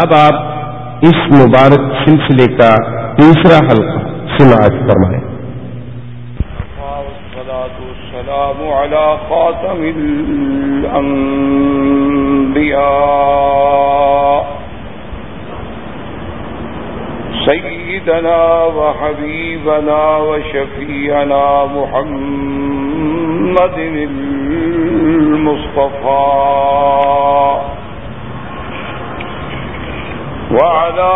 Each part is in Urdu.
اب آپ اس مبارک سلسلے کا تیسرا حلقہ سماعت فرمائیں۔ السلام على خاتم الأنبياء سيدنا وحبيبنا وشفيعنا محمد المصطفى وعلى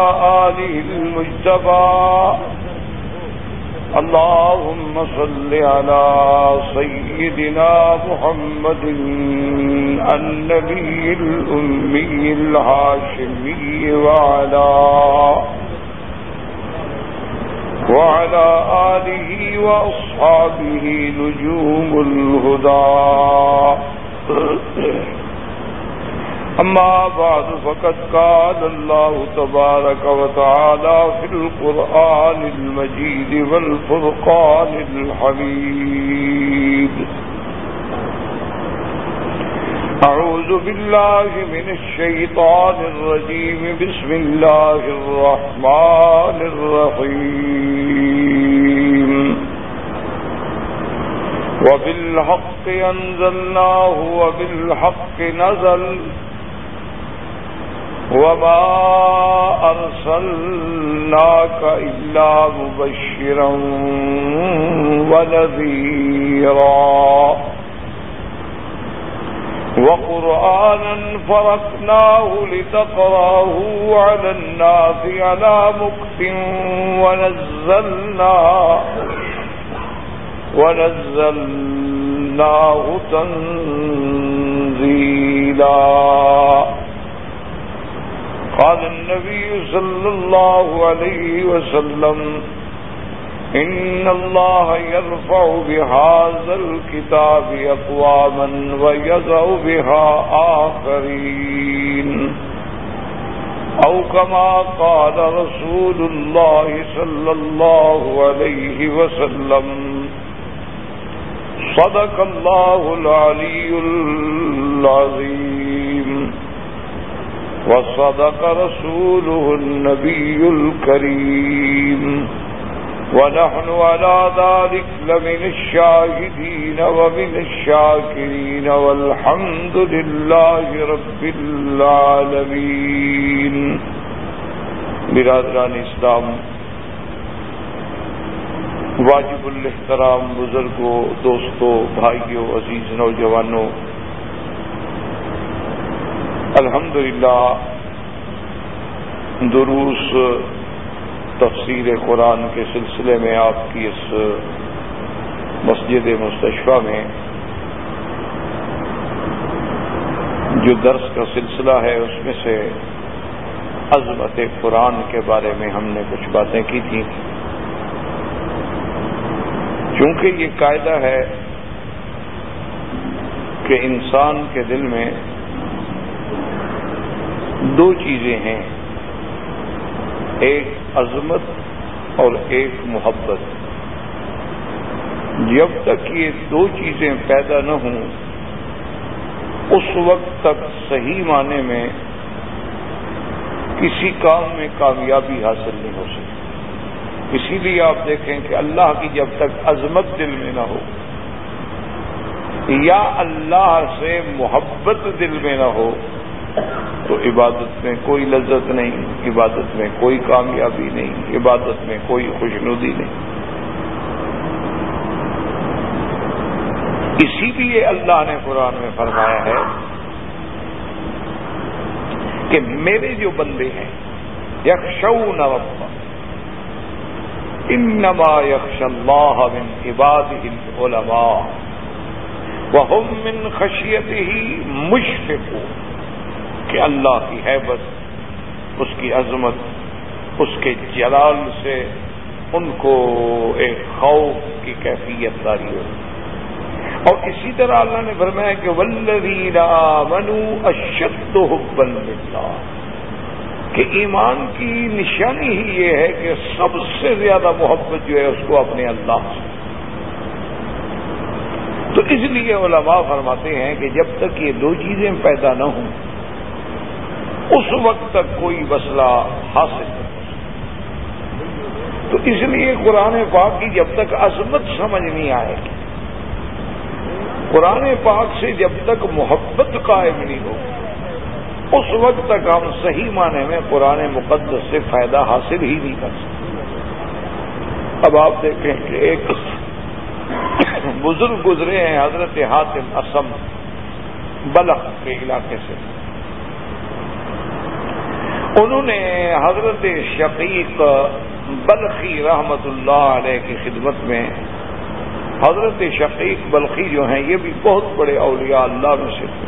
آله المجتبى. اللهم صل على سيدنا محمد النبي الأمي الهاشمي وعلى وعلى آله وأصحابه نجوم الهدى. أما بعد، فقد قال الله تبارك وتعالى في القرآن المجيد والفرقان الحميد. أعوذ بالله من الشيطان الرجيم. بسم الله الرحمن الرحيم. وبالحق أنزلناه، وبالحق نزل. وما أرسلناك إلا مبشرا ونذيرا. وقرآنا فرقناه لتقراه على الناس على مكت ونزلنا ونزلناه تنزيلا. النبي صلى الله عليه وسلم. إن الله يرفع بهذا الكتاب أقواما ويضع بها آخرين. أو كما قال رسول الله صلى الله عليه وسلم. صدق الله العلي العظيم. وصدق رسوله النبي الكريم. ونحن على ذلك لمن الشاهدين ومن الشاكرين والحمد لله رب العالمين. برادران اسلام، واجب الاحترام بزرگوں، دوستوں، بھائیوں، عزیز نوجوانوں الحمد للہ دروس، تفسیر قرآن کے سلسلے میں آپ کی اس مسجد مستشفہ میں جو درس کا سلسلہ ہے، اس میں سے عظمت قرآن کے بارے میں ہم نے کچھ باتیں کی تھیں۔ چونکہ یہ قاعدہ ہے کہ انسان کے دل میں دو چیزیں ہیں۔ ایک عظمت اور ایک محبت۔ جب تک یہ دو چیزیں پیدا نہ ہوں، اس وقت تک صحیح معنی میں کسی کام میں کامیابی حاصل نہیں ہو سکتی۔ اسی لیے آپ دیکھیں کہ اللہ کی جب تک عظمت دل میں نہ ہو، یا اللہ سے محبت دل میں نہ ہو تو عبادت میں کوئی لذت نہیں، عبادت میں کوئی کامیابی نہیں، عبادت میں کوئی خوشنودی نہیں۔ اسی لیے اللہ نے قرآن میں فرمایا ہے کہ میرے جو بندے ہیں یکشو نوبا انما یکش اللہ من عباد علماء وہ من خشیت ہی مشفق کہ اللہ کی حیبت، اس کی عظمت، اس کے جلال سے ان کو ایک خوف کی کیفیت داری ہو اور اسی طرح اللہ نے فرمایا کہ ولویرا منو اشد حبن ملتا کہ ایمان کی نشانی ہی یہ ہے کہ سب سے زیادہ محبت جو ہے اس کو اپنے اللہ سے۔ تو اس لیے علماء فرماتے ہیں کہ جب تک یہ دو چیزیں پیدا نہ ہوں اس وقت تک کوئی مسئلہ حاصل نہیں تو اس لیے قرآن پاک کی جب تک عظمت سمجھ نہیں آئے گی، قرآن پاک سے جب تک محبت قائم نہیں ہوگی اس وقت تک ہم صحیح معنی میں قرآن مقدس سے فائدہ حاصل ہی نہیں کر سکتے۔ اب آپ دیکھیں کہ ایک بزرگ گزرے ہیں، حضرت حاتم اسم بلخ کے علاقے سے۔ انہوں نے حضرت شقیق بلخی رحمت اللہ علیہ کی خدمت میں حضرت شقیق بلخی جو ہیں یہ بھی بہت بڑے اولیاء اللہ میں سے تھے۔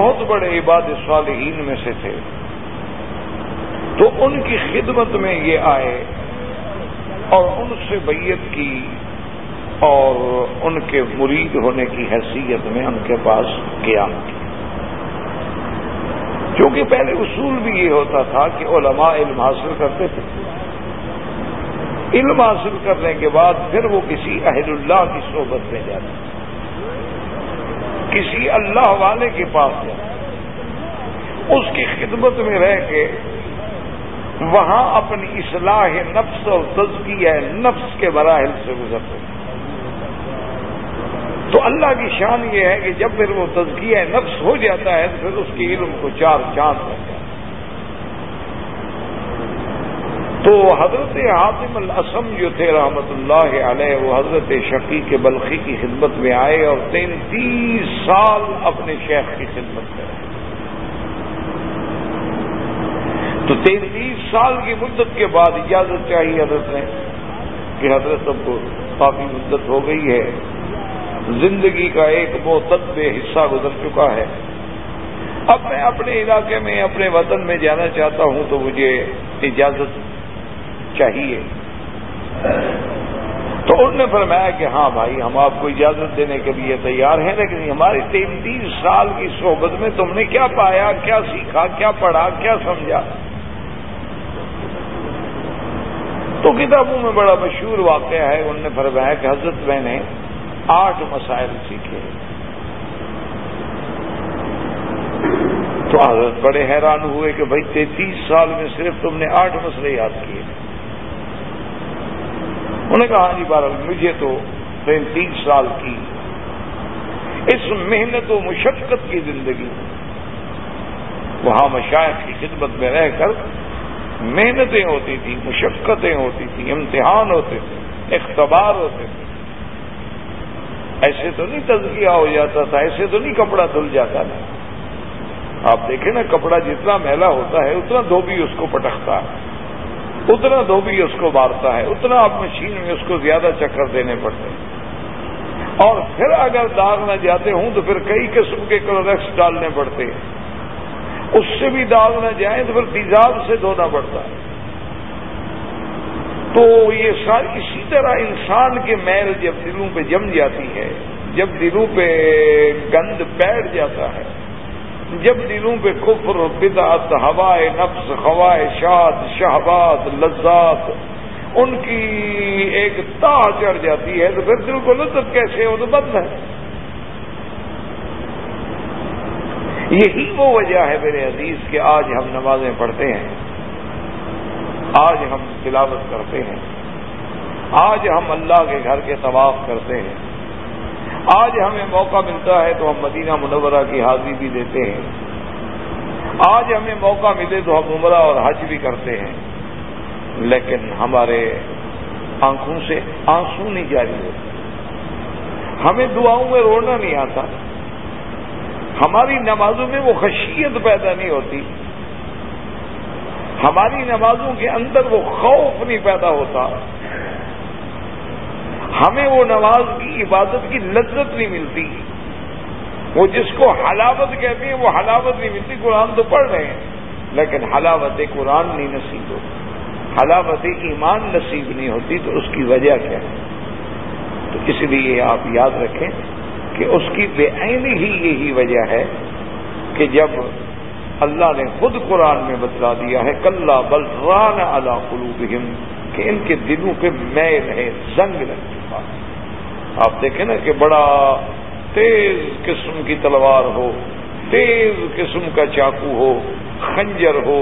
بہت بڑے عباد صالحین میں سے تھے۔ تو ان کی خدمت میں یہ آئے اور ان سے بیت کی اور ان کے مرید ہونے کی حیثیت میں ان کے پاس گیا۔ کیونکہ پہلے اصول بھی یہ ہوتا تھا کہ علماء علم حاصل کرتے تھے۔ علم حاصل کرنے کے بعد پھر وہ کسی اہل اللہ کی صحبت میں جاتے کسی اللہ والے کے پاس جاتے اس کی خدمت میں رہ کے وہاں اپنی اصلاح نفس اور تزکیہ نفس کے مراحل سے گزرتے تو اللہ کی شان یہ ہے کہ جب پھر وہ تزکیہ نفس ہو جاتا ہے تو پھر اس کے علم کو چار چاند لگ جاتا تو حضرت حاطم الاسم جو تھے رحمت اللہ علیہ، وہ حضرت شقی کے بلخی کی خدمت میں آئے اور تینتیس سال اپنے شیخ کی خدمت میں رہے۔ تو تینتیس سال کی مدت کے بعد اجازت چاہیے حضرت نے کہ حضرت سب کو کافی مدت ہو گئی ہے۔ زندگی کا ایک معتد حصہ گزر چکا ہے۔ اب میں اپنے علاقے میں، اپنے وطن میں جانا چاہتا ہوں تو مجھے اجازت چاہیے۔ تو انہوں نے فرمایا کہ ہاں بھائی، ہم آپ کو اجازت دینے کے لیے تیار ہیں، لیکن ہماری تینتیس سال کی صحبت میں تم نے کیا پایا، کیا سیکھا، کیا پڑھا، کیا سمجھا؟ تو کتابوں میں بڑا مشہور واقعہ ہے، انہوں نے فرمایا کہ حضرت میں نے آٹھ مسائل سیکھے۔ تو حضرت بڑے حیران ہوئے کہ بھائی تینتیس سال میں صرف تم نے آٹھ مسئلے یاد کیے۔ انہوں نے کہا ہاں جی بارہ مجھے تو تینتیس سال کی اس محنت و مشقت کی زندگی۔ وہاں مشاعر کی خدمت میں رہ کر محنتیں ہوتی تھیں، مشقتیں ہوتی تھیں، امتحان ہوتے تھے، اختبار ہوتے تھے۔ ایسے تو نہیں تزکیہ ہو جاتا تھا، ایسے تو نہیں کپڑا دھل جاتا تھا۔ آپ دیکھیں نا، کپڑا جتنا میلا ہوتا ہے، اتنا دھوبی اس کو پٹکتا ہے۔ اتنا دھوبی اس کو مارتا ہے۔ اتنا آپ مشین میں اس کو زیادہ چکر دینے پڑتے ہیں۔ اور پھر اگر داغ نہ جاتے ہوں تو پھر کئی قسم کے کلوریکس ڈالنے پڑتے ہیں۔ اس سے بھی داغ نہ جائیں تو پھر تیزاب سے دھونا پڑتا ہے۔ تو یہ ساری اسی طرح انسان کے میل جب دلوں پہ جم جاتی ہے، جب دلوں پہ گند بیٹھ جاتا ہے، جب دلوں پہ کفر، بدعت، ہوائے نفس خواہشات شہبات لذات، ان کی ایک تا چڑھ جاتی ہے، تو پھر دل کو لذت کیسے ہو؟ تو بند ہے۔ یہی وہ وجہ ہے میرے عزیز، کہ آج ہم نمازیں پڑھتے ہیں۔ آج ہم تلاوت کرتے ہیں۔ آج ہم اللہ کے گھر کے طواف کرتے ہیں۔ آج ہمیں موقع ملتا ہے تو ہم مدینہ منورہ کی حاضری بھی دیتے ہیں۔ آج ہمیں موقع ملے تو ہم عمرہ اور حج بھی کرتے ہیں۔ لیکن ہمارے آنکھوں سے آنسو نہیں جاری ہوتے۔ ہمیں دعاؤں میں رونا نہیں آتا۔ ہماری نمازوں میں وہ خشیت پیدا نہیں ہوتی۔ ہماری نمازوں کے اندر وہ خوف نہیں پیدا ہوتا۔ ہمیں وہ نماز کی عبادت کی لذت نہیں ملتی۔ وہ جس کو حلاوت کہتے ہیں، وہ حلاوت نہیں ملتی۔ قرآن تو پڑھ رہے ہیں، لیکن حلاوت قرآن نہیں نصیب ہوتی۔ حلاوت ایمان نصیب نہیں ہوتی، تو اس کی وجہ کیا ہے؟ تو اس لیے آپ یاد رکھیں کہ اس کی بے عینی ہی یہی وجہ ہے کہ جب اللہ نے خود قرآن میں بتلا دیا ہے کل بل ران اللہ قلوبہم، کہ ان کے دلوں پہ میل ہے زنگ لگ چکا آپ دیکھیں نا کہ بڑا تیز قسم کی تلوار ہو، تیز قسم کا چاقو ہو، خنجر ہو،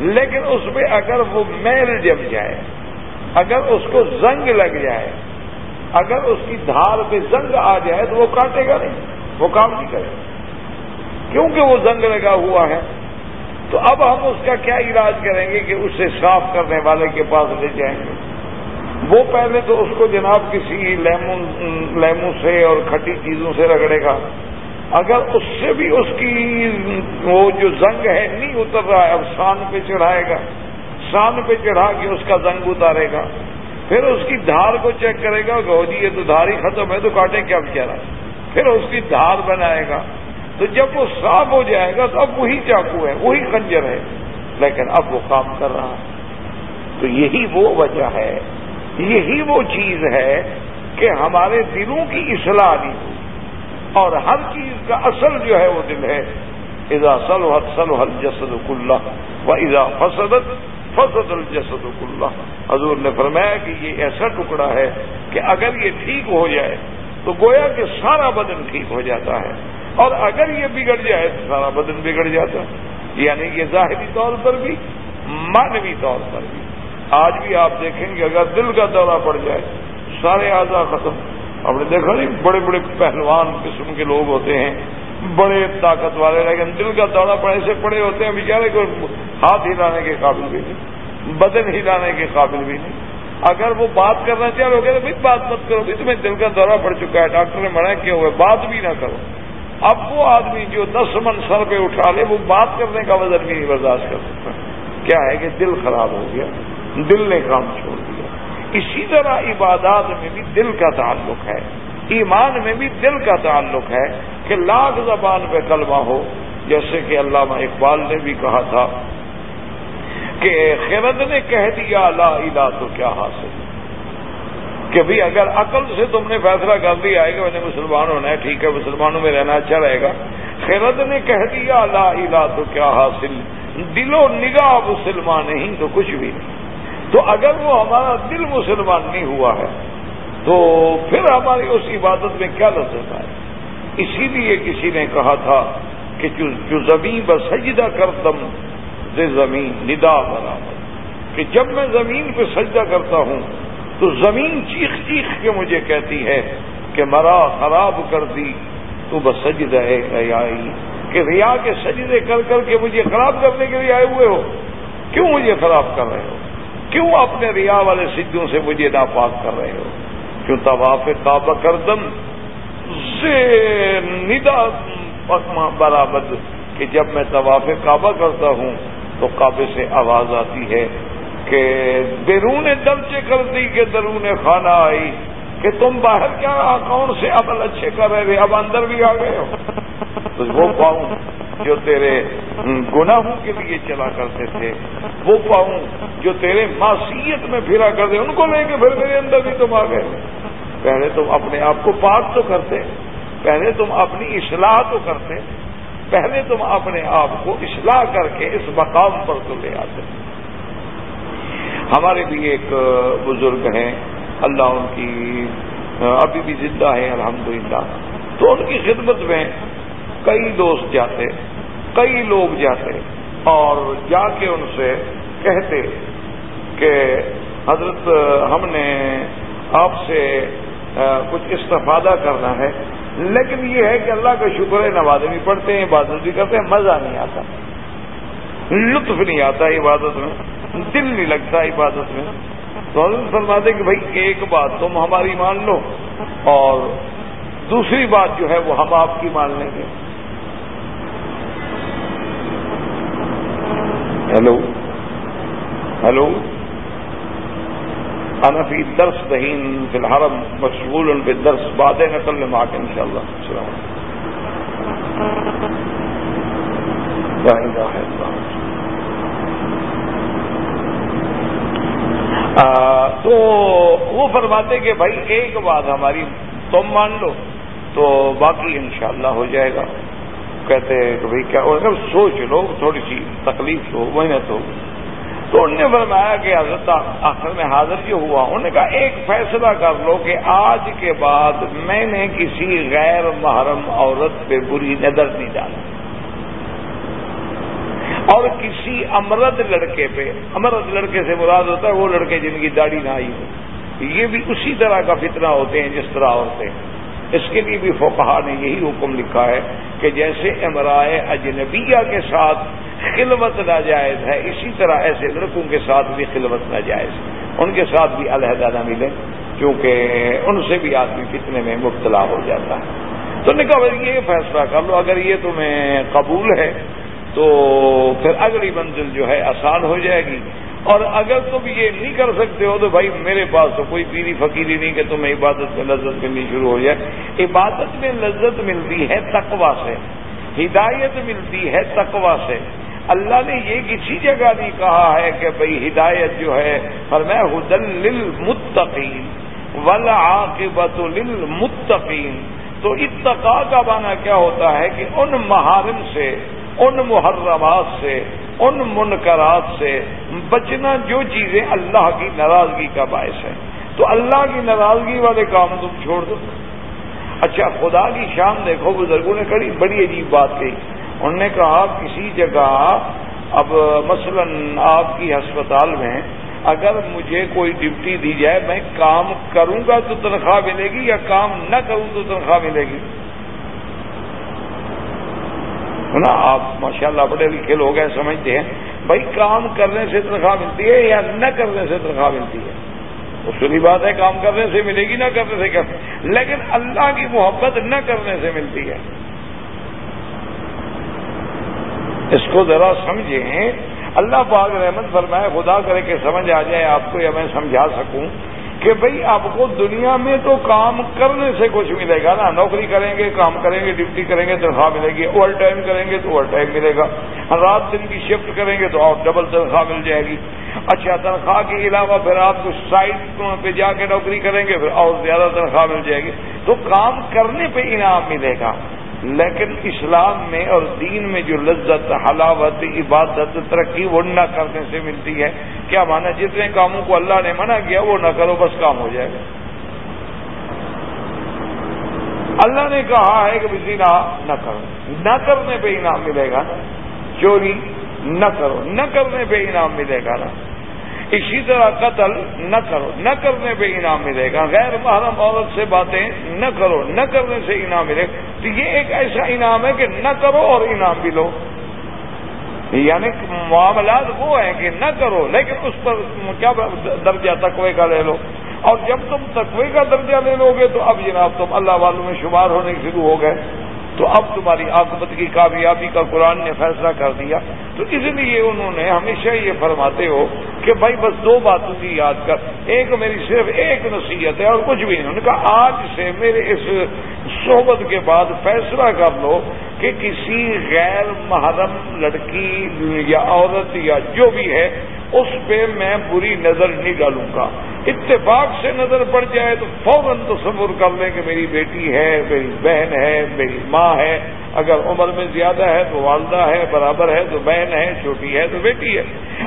لیکن اس میں اگر وہ میل جم جائے، اگر اس کو زنگ لگ جائے، اگر اس کی دھار پہ زنگ آ جائے تو وہ کاٹے گا نہیں، وہ کام نہیں کرے۔ گا کیونکہ وہ زنگ لگا ہوا ہے تو اب ہم اس کا کیا علاج کریں گے کہ اسے صاف کرنے والے کے پاس لے جائیں گے؟ وہ پہلے تو اس کو جناب کسی لیمو لیمو سے اور کھٹی چیزوں سے رگڑے گا۔ اگر اس سے بھی اس کی وہ جو زنگ ہے نہیں اتر رہا ہے، اب سان پہ چڑھائے گا۔ سان پہ چڑھا کے اس کا زنگ اتارے گا۔ پھر اس کی دھار کو چیک کرے گا کہ جی یہ تو دھار ہی ختم ہے، تو کاٹے کیا بچارا؟ پھر اس کی دھار بنائے گا۔ تو جب وہ صاف ہو جائے گا تو اب وہی چاقو ہے، وہی خنجر ہے۔ لیکن اب وہ کام کر رہا ہے۔ تو یہی وہ وجہ ہے، یہی وہ چیز ہے کہ ہمارے دلوں کی اصلاح نہیں ہوئی۔ اور ہر چیز کا اصل جو ہے وہ دل ہے۔ اذا سلحت سلحل جسد اللہ و اذا فسدت، فسد الجسد اللہ حضور نے فرمایا کہ یہ ایسا ٹکڑا ہے کہ اگر یہ ٹھیک ہو جائے تو گویا کہ سارا بدن ٹھیک ہو جاتا ہے۔ اور اگر یہ بگڑ جائے تو سارا بدن بگڑ جاتا۔ یعنی یہ ظاہری طور پر بھی مانوی طور پر بھی۔ آج بھی آپ دیکھیں گے، اگر دل کا دورہ پڑ جائے، سارے اعضا ختم۔ آپ نے دیکھا نہیں، بڑے بڑے پہلوان قسم کے لوگ ہوتے ہیں۔ بڑے طاقت والے لیکن دل کا دورہ پڑے سے پڑے ہوتے ہیں بیچارے کو ہاتھ ہلانے کے قابل بھی نہیں، بدن ہلانے کے قابل بھی نہیں۔ اگر وہ بات کرنا چاہ رہے ہو بھائی بات مت کرو بھائی تمہیں دل کا دورہ پڑ چکا ہے، ڈاکٹر نے منع کیا ہوا بات بھی نہ کرو۔ اب وہ آدمی جو دس من سر پہ اٹھا لے، وہ بات کرنے کا وزن بھی نہیں برداشت کر سکتا۔ کیا ہے کہ دل خراب ہو گیا، دل نے کام چھوڑ دیا۔ اسی طرح عبادات میں بھی دل کا تعلق ہے۔ ایمان میں بھی دل کا تعلق ہے کہ لاکھ زبان پہ کلمہ ہو، جیسے کہ علامہ اقبال نے بھی کہا تھا۔ کہ خرد نے کہہ دیا، لا الہ تو کیا حاصل؟ کہ بھی اگر عقل سے تم نے فیصلہ کر دیا ہے کہ میں نے مسلمان ہونا ہے، ٹھیک ہے، مسلمانوں میں رہنا اچھا رہے گا۔ خیرت نے کہہ دیا، لا الہ تو کیا حاصل؟ دل و نگاہ مسلمان نہیں تو کچھ بھی نہیں۔ تو اگر وہ ہمارا دل مسلمان نہیں ہوا ہے، تو پھر ہماری اس عبادت میں کیا لذت ہے؟ اسی لیے کسی نے کہا تھا کہ جو زمین بسجدہ کر دم زمین، ندا برابر۔ کہ جب میں زمین پہ سجدہ کرتا ہوں، تو زمین چیخ چیخ کے مجھے کہتی ہے کہ مرا خراب کر دی، تو بس سجد ہے ریائی کہ ریا کے سجدے کر کر کے مجھے خراب کرنے کے لیے آئے ہوئے ہو۔ کیوں مجھے خراب کر رہے ہو؟ کیوں اپنے ریا والے سجدوں سے مجھے ناپاک کر رہے ہو؟ کیوں طواف کعبہ کردم؟ سے ندا برابر، کہ جب میں طواف کعبہ کرتا ہوں تو کعبے سے آواز آتی ہے کہ بیرون درچے کر دی کہ درون خانہ آئی کہ تم باہر کیا کون سے عمل اچھے کر رہے تھے؟ اب اندر بھی آ گئے ہو۔ تو وہ پاؤں جو تیرے گناہوں کے لیے چلا کرتے تھے، وہ پاؤں جو تیرے معصیت میں پھرا کرتے ان کو لے کے پھر میرے اندر بھی تم آ گئے۔ پہلے تم اپنے آپ کو پاک تو کرتے، پہلے تم اپنی اصلاح تو کرتے پہلے تم اپنے آپ کو اصلاح کر کے اس مقام پر تو لے آتے ہمارے بھی ایک بزرگ ہیں، اللہ ان کی، ابھی بھی زندہ ہے الحمدللہ۔ تو ان کی خدمت میں کئی دوست جاتے، کئی لوگ جاتے اور جا کے ان سے کہتے کہ حضرت، ہم نے آپ سے کچھ استفادہ کرنا ہے۔ لیکن یہ ہے کہ اللہ کا شکر ہے نماز بھی پڑھتے ہیں، عبادت بھی کرتے ہیں، مزہ نہیں آتا۔ لطف نہیں آتا عبادت میں، دل نہیں لگتا عبادت میں۔ تو حضرت فرماتے کہ بھائی، ایک بات تم ہماری مان لو اور دوسری بات جو ہے وہ ہم آپ کی مان لیں گے۔ ہیلو۔ ہیلو۔ انفی درس بہین فی الحرم مشغول ان پہ درس بادیں نقل میں ماں کے ان شاء اللہ۔ السلام تو وہ فرماتے کہ بھائی ایک بات ہماری تم مان لو تو باقی انشاءاللہ ہو جائے گا۔ کہتے کہ بھائی کیا سوچ لو، تھوڑی سی تکلیف ہو، محنت ہو۔ تو انہوں نے فرمایا کہ حضرت آخر میں حاضر جو ہوا، انہوں نے کہا، ایک فیصلہ کر لو کہ آج کے بعد میں نے کسی غیر محرم عورت پہ بری نظر نہیں ڈالا اور کسی امرد لڑکے پہ، امرد لڑکے سے مراد ہوتا ہے وہ لڑکے جن کی داڑھی نہ آئی ہو۔ یہ بھی اسی طرح کا فتنہ ہوتے ہیں جس طرح ہوتے ہیں اس کے لیے بھی فوکہ نے یہی حکم لکھا ہے کہ جیسے امرائے اجنبیہ کے ساتھ خلوت ناجائز ہے، اسی طرح ایسے لڑکوں کے ساتھ بھی خلوت ناجائز ان کے ساتھ بھی علیحدہ نہ ملے، کیونکہ ان سے بھی آدمی فتنے میں مبتلا ہو جاتا ہے۔ تو نے کہا یہ فیصلہ کر لو، اگر یہ تمہیں قبول ہے تو پھر اگلی منزل جو ہے آسان ہو جائے گی۔ اور اگر تم یہ نہیں کر سکتے ہو تو بھائی میرے پاس تو کوئی پیری فقیری نہیں کہ تمہیں عبادت میں لذت ملنی شروع ہو جائے۔ عبادت میں لذت ملتی ہے تقوا سے۔ ہدایت ملتی ہے تقوا سے۔ اللہ نے یہ کسی جگہ نہیں کہا ہے کہ بھائی ہدایت جو ہے پر میں حدل للمتقین والعاقبت للمتقین۔ تو اتقا کا معنی کیا ہوتا ہے کہ ان محارم سے ان محرمات سے، ان منکرات سے بچنا جو چیزیں اللہ کی ناراضگی کا باعث ہے تو اللہ کی ناراضگی والے کام تم چھوڑ دو۔ اچھا خدا کی شان دیکھو، بزرگوں نے کڑی، بڑی عجیب بات کہی۔ انہوں نے کہا، کسی جگہ اب مثلا آپ کی ہسپتال میں اگر مجھے کوئی ڈیوٹی دی جائے، میں کام کروں گا تو تنخواہ ملے گی یا کام نہ کروں تو تنخواہ ملے گی؟ نا، آپ ماشاء اللہ پڑھے لکھے لوگ ہیں، سمجھتے ہیں۔ بھائی، کام کرنے سے تنخواہ ملتی ہے یا نہ کرنے سے تنخواہ ملتی ہے؟ اصولی بات ہے، کام کرنے سے ملے گی، نہ کرنے سے کر لیکن اللہ کی محبت نہ کرنے سے ملتی ہے۔ اس کو ذرا سمجھیں۔ اللہ پاک رحمت فرمائے، خدا کرے کہ سمجھ آ جائے آپ کو یا میں سمجھا سکوں۔ کہ بھئی آپ کو دنیا میں تو کام کرنے سے کچھ ملے گا نا، نوکری کریں گے، کام کریں گے، ڈیوٹی کریں گے، تنخواہ ملے گی اوور ٹائم کریں گے تو اوور ٹائم ملے گا۔ رات دن کی شفٹ کریں گے تو اور ڈبل تنخواہ مل جائے گی۔ اچھا تنخواہ کے علاوہ پھر آپ کو سائٹ پہ جا کے نوکری کریں گے، پھر اور زیادہ تنخواہ مل جائے گی۔ تو کام کرنے پہ انعام ملے گا۔ لیکن اسلام میں اور دین میں جو لذت، حلاوت، عبادت، ترقی وہ نہ کرنے سے ملتی ہے۔ کیا مانا جتنے کاموں کو اللہ نے منع کیا وہ نہ کرو، بس کام ہو جائے گا۔ اللہ نے کہا ہے کہ بجلی نہ نہ کرو۔ نہ کرنے پہ انعام ملے گا، چوری نہ کرو۔ نہ کرنے پہ انعام ملے گا۔ نا اسی طرح قتل نہ کرو، نہ کرنے پہ انعام ملے گا۔ غیر محرم عورت سے باتیں نہ کرو، نہ کرنے سے انعام ملے گا۔ تو یہ ایک ایسا انعام ہے کہ نہ کرو اور انعام بھی لو۔ یعنی معاملات وہ ہیں کہ نہ کرو، لیکن اس پر کیا درجہ تقوی کا لے لو۔ اور جب تم تقوی کا درجہ لے لو گے تو اب جناب تم اللہ والوں میں شمار ہونے شروع ہو گئے۔ تو اب تمہاری عاقبت کی کامیابی کا قرآن نے فیصلہ کر دیا۔ تو اس لیے انہوں نے ہمیشہ یہ فرماتے ہو کہ بھائی بس دو باتوں کی یاد کر۔ ایک میری صرف ایک نصیحت ہے اور کچھ بھی نہیں۔ ان کا آج سے میرے اس صحبت کے بعد فیصلہ کر لو کہ کسی غیر محرم لڑکی یا عورت یا جو بھی ہے، اس پہ میں بری نظر نہیں ڈالوں گا۔ اتفاق سے نظر پڑ جائے تو فوراً تصور کر لیں کہ میری بیٹی ہے، میری بہن ہے، میری ماں ہے۔ اگر عمر میں زیادہ ہے تو والدہ ہے، برابر ہے تو بہن ہے، چھوٹی ہے تو بیٹی ہے۔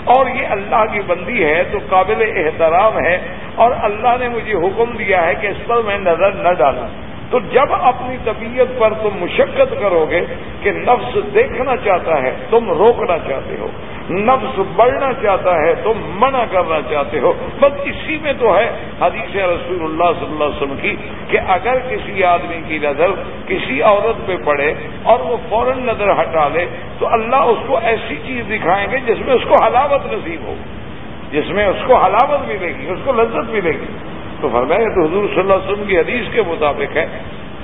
اور یہ اللہ کی بندی ہے تو قابل احترام ہے۔ اور اللہ نے مجھے حکم دیا ہے کہ اس پر میں نظر نہ ڈالوں۔ تو جب اپنی طبیعت پر تم مشقت کرو گے کہ نفس دیکھنا چاہتا ہے، تم روکنا چاہتے ہو۔ نفس بڑھنا چاہتا ہے، تم منع کرنا چاہتے ہو۔ بس اسی میں تو ہے حدیث رسول اللہ صلی اللہ علیہ وسلم کی کہ اگر کسی آدمی کی نظر کسی عورت پہ پڑے اور وہ فوراً نظر ہٹا لے، تو اللہ اس کو ایسی چیز دکھائیں گے جس میں اس کو حلاوت نصیب ہو، جس میں اس کو حلاوت ملے گی، اس کو لذت ملے گی۔ تو فرمایا تو حضور صلی اللہ علیہ وسلم کی حدیث کے مطابق ہے،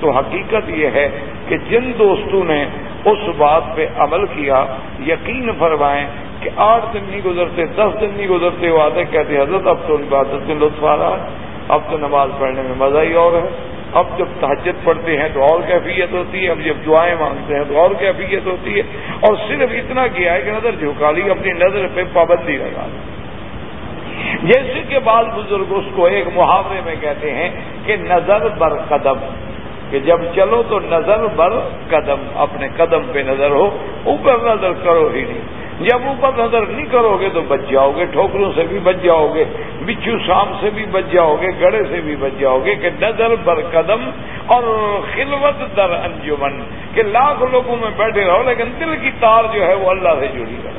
تو حقیقت یہ ہے کہ جن دوستوں نے اس بات پہ عمل کیا، یقین فرمائیں کہ آٹھ دن نہیں گزرتے، دس دن نہیں گزرتے، وہ آتے کہتے حضرت اب تو عبادت میں لطف آ رہا ہے، اب تو نماز پڑھنے میں مزہ ہی اور ہے۔ اب جب تحجت پڑھتے ہیں تو اور کیفیت ہوتی ہے، اب جب دعائیں مانگتے ہیں تو اور کیفیت ہوتی ہے۔ اور صرف اتنا کیا ہے کہ نظر جھکا لی، اپنی نظر پہ پابندی لگا لی۔ جیسے کہ بعض بزرگ اس کو ایک محاورے میں کہتے ہیں کہ نظر بر قدم، کہ جب چلو تو نظر بر قدم، اپنے قدم پہ نظر ہو، اوپر نظر کرو ہی نہیں۔ جب اوپر نظر نہیں کرو گے تو بچ جاؤ گے، ٹھوکروں سے بھی بچ جاؤ گے، بچھو شام سے بھی بچ جاؤ گے گڑے سے بھی بچ جاؤ گے کہ نظر بر قدم اور خلوت در انجمن، کہ لاکھ لوگوں میں بیٹھے رہو، لیکن دل کی تار جو ہے وہ اللہ سے جڑی رہے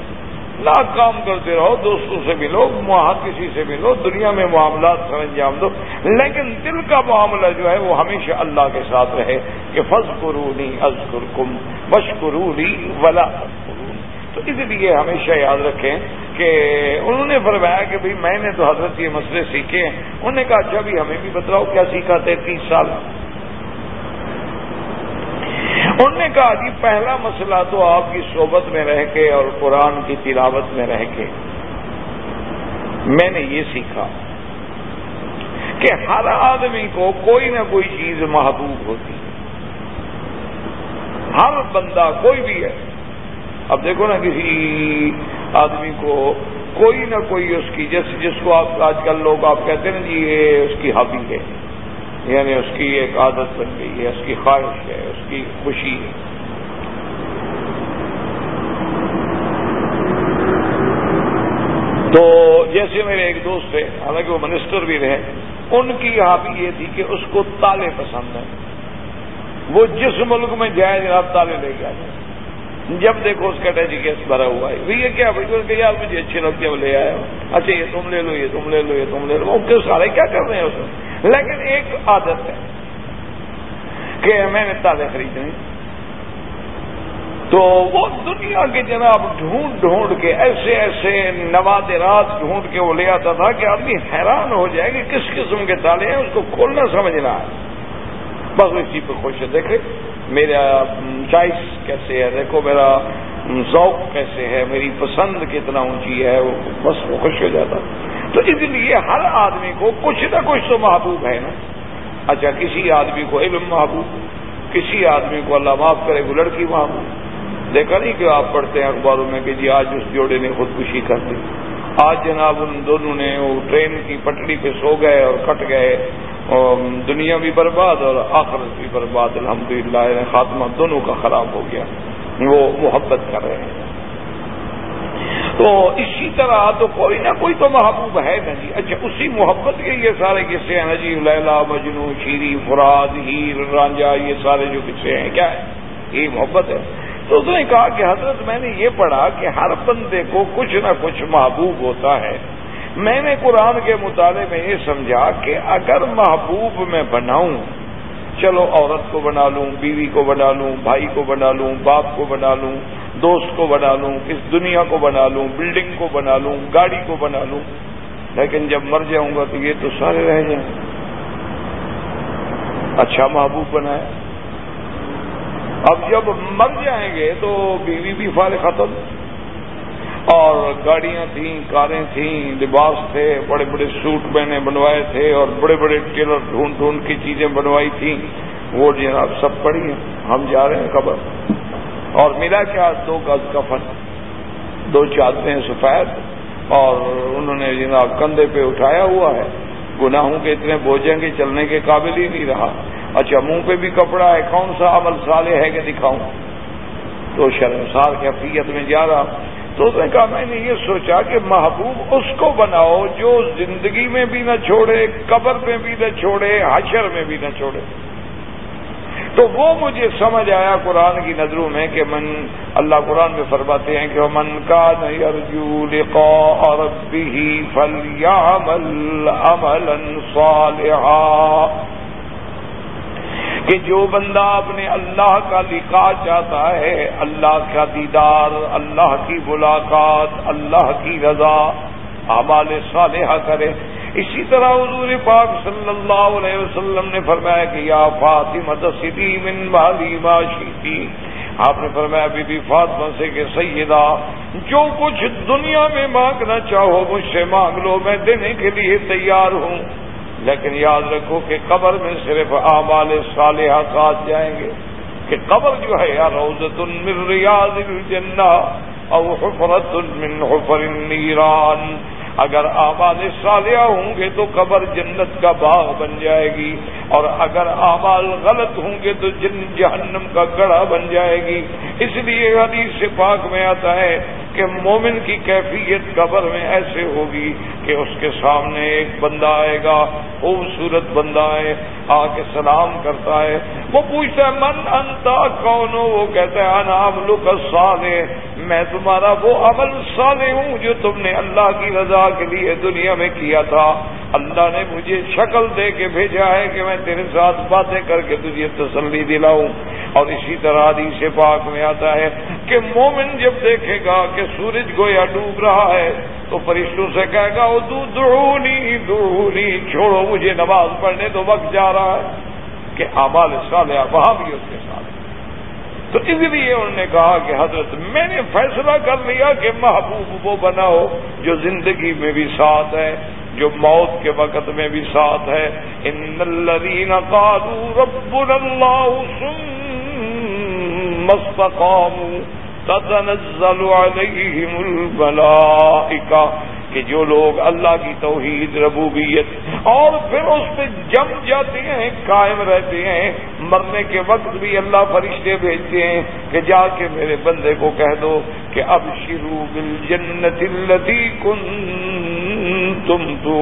لاکھ کام کرتے رہو، دوستوں سے ملو وہاں کسی سے ملو دنیا میں معاملات سر انجام دو۔ لیکن دل کا معاملہ جو ہے، وہ ہمیشہ اللہ کے ساتھ رہے کہ فض قرونی ازر کم بشکرونی ولا تو اس لیے ہمیشہ یاد رکھیں کہ انہوں نے فرمایا کہ بھائی میں نے تو حضرت یہ مسئلے سیکھے ہیں۔ انہوں نے کہا اچھا بھی ہمیں بھی بتلاؤ کیا سیکھا تھے تیس سال؟ انہوں نے کہا جی پہلا مسئلہ تو آپ کی صحبت میں رہ کے اور قرآن کی تلاوت میں رہ کے میں نے یہ سیکھا کہ ہر آدمی کو کوئی نہ کوئی چیز محبوب ہوتی ہے۔ ہر بندہ کوئی بھی ہے۔ اب دیکھو نا کسی آدمی کو کوئی نہ کوئی اس کی، جس جس کو آپ، آج کل لوگ آپ کہتے ہیں نا جی یہ اس کی ہابی ہے۔ یعنی اس کی ایک عادت بن گئی ہے، اس کی خواہش ہے، اس کی خوشی ہے۔ تو جیسے میرے ایک دوست تھے حالانکہ وہ منسٹر بھی رہے ان کی ہابی یہ تھی کہ اس کو تالے پسند ہیں۔ وہ جس ملک میں جائے جناب تالے لے کے آئے جب دیکھو اس کا ڈیجی کیس بھرا ہوا ہے۔ یہ کیا بھائی؟ یار مجھے اچھے لگتے وہ لے آیا اچھا یہ تم لے لو، یہ تم لے لو، یہ تم لے لو۔ وہ سارے کیا کر رہے ہیں اس میں؟ لیکن ایک عادت ہے کہ میں نے تالے خریدنے تو وہ دنیا کے جناب ڈھونڈ ڈھونڈ کے، ایسے ایسے نواد نوادرات ڈھونڈ کے وہ لے آتا تھا کہ آدمی حیران ہو جائے کہ کس قسم کے تالے ہیں، اس کو کھولنا سمجھنا ہے بس اسی پہ خوش ہے۔ دیکھے میرا چوائس کیسے ہے؟ دیکھو میرا ذوق کیسے ہے؟ میری پسند کتنا اونچی ہے؟ بس وہ خوش ہو جاتا۔ تو اس لیے ہر آدمی کو کچھ نہ کچھ تو محبوب ہے نا۔ اچھا کسی آدمی کو علم محبوب، کسی آدمی کو اللہ معاف کرے وہ لڑکی محبوب۔ دیکھا نہیں کہ آپ پڑھتے ہیں اخباروں میں کہ جی آج اس جوڑے نے خودکشی کر دی۔ آج جناب ان دونوں نے وہ ٹرین کی پٹڑی پہ سو گئے اور کٹ گئے۔ دنیا بھی برباد اور آخرت بھی برباد الحمد للہ یعنی خاتمہ دونوں کا خراب ہو گیا۔ وہ محبت کر رہے ہیں۔ تو اسی طرح تو کوئی نہ کوئی تو محبوب ہے نا جی۔ اچھا اسی محبت کے یہ سارے قصے ہیں نا جی۔ لیلا مجنو شیری فراد ہیر، رانجا، یہ سارے جو قصے ہیں، کیا ہے؟ یہ محبت ہے۔ تو اس نے کہا کہ حضرت، میں نے یہ پڑھا کہ ہر بندے کو کچھ نہ کچھ محبوب ہوتا ہے۔ میں نے قرآن کے مطالعے میں یہ سمجھا کہ اگر محبوب میں بناؤں، چلو عورت کو بنا لوں، بیوی کو بنا لوں، بھائی کو بنا لوں، باپ کو بنا لوں، دوست کو بنا لوں، اس دنیا کو بنا لوں، بلڈنگ کو بنا لوں، گاڑی کو بنا لوں، لیکن جب مر جاؤں گا تو یہ تو سارے رہ جائیں۔ اچھا محبوب بنایا اب جب مر جائیں گے تو بیوی بھی فال ختم۔ اور گاڑیاں تھیں، کاریں تھیں، لباس تھے، بڑے بڑے سوٹ میں نے بنوائے تھے اور بڑے بڑے ٹیلر ڈھونڈ ڈھونڈ کی چیزیں بنوائی تھیں۔ وہ جناب سب پڑی ہیں۔ ہم جا رہے ہیں خبر اور ملا کیا دو گز کفن، دو چادریں سفید اور انہوں نے جناب کندھے پہ اٹھایا ہوا ہے۔ گناہوں کے اتنے بوجھیں گے چلنے کے قابل ہی نہیں رہا۔ اچھا منہ پہ بھی کپڑا ہے، کون سا عمل سالے ہے کہ دکھاؤں؟ تو شرمسار کے حفیت میں جا رہا۔ تو اس نے کہا، میں نے یہ سوچا کہ محبوب اس کو بناؤ جو زندگی میں بھی نہ چھوڑے، قبر میں بھی نہ چھوڑے، حشر میں بھی نہ چھوڑے۔ تو وہ مجھے سمجھ آیا قرآن کی نظروں میں کہ من، اللہ قرآن میں فرماتے ہیں کہ من کا ارجو لقاء ربه فليعمل عملا صالحا۔ کہ جو بندہ اپنے اللہ کا لکھا چاہتا ہے، اللہ کا دیدار، اللہ کی ملاقات، اللہ کی رضا، اعمال صالحہ کرے۔ اسی طرح حضور پاک صلی اللہ علیہ وسلم نے فرمایا کہ یا فاطمہ صدی من بالی معاشی آپ نے فرمایا، بی بی فاطمہ سے کہ سیدہ، جو کچھ دنیا میں مانگنا چاہو مجھ سے مانگ لو، میں دینے کے لیے تیار ہوں۔ لیکن یاد رکھو کہ قبر میں صرف اعمال صالحہ ساتھ جائیں گے، کہ قبر جو ہے یا روزت من ریاض الجنہ او حفرت من حفر النیران۔ اگر اعمال صالحہ ہوں گے تو قبر جنت کا باغ بن جائے گی، اور اگر اعمال غلط ہوں گے تو جن جہنم کا گڑھا بن جائے گی۔ اس لیے حدیث سے پاک میں آتا ہے کہ مومن کی کیفیت قبر میں ایسے ہوگی کہ اس کے سامنے ایک بندہ آئے گا، خوبصورت بندہ ہے آ کے سلام کرتا ہے۔ وہ پوچھتا ہے، من انتا کون ہو؟ وہ کہتا ہے انام لک سال میں تمہارا وہ عمل صالح ہوں جو تم نے اللہ کی رضا کے لیے دنیا میں کیا تھا۔ اللہ نے مجھے شکل دے کے بھیجا ہے کہ میں تیرے ساتھ باتیں کر کے تجھے تسلی دلاؤں۔ اور اسی طرح حدیث پاک میں آتا ہے کہ مومن جب دیکھے گا کہ سورج گویا ڈوب رہا ہے تو فرشتوں سے کہے گا وہ دونی دونی چھوڑو، مجھے نماز پڑھنے تو وقت جا رہا ہے کہ امال صالحہ وہاں بھی اس کے ساتھ۔ تو اس لیے انہوں نے کہا کہ حضرت، میں نے فیصلہ کر لیا کہ محبوب وہ بناؤ جو زندگی میں بھی ساتھ ہے، جو موت کے وقت میں بھی ساتھ ہے۔ ان الذین قالوا ربنا اللہ مستقاموا تتنزل علیہم الملائکہ، کہ جو لوگ اللہ کی توحید، ربوبیت اور پھر اس پہ جم جاتے ہیں، قائم رہتے ہیں، مرنے کے وقت بھی اللہ فرشتے بھیجتے ہیں کہ جا کے میرے بندے کو کہہ دو کہ اب شروع بل جنت التی کن تم تو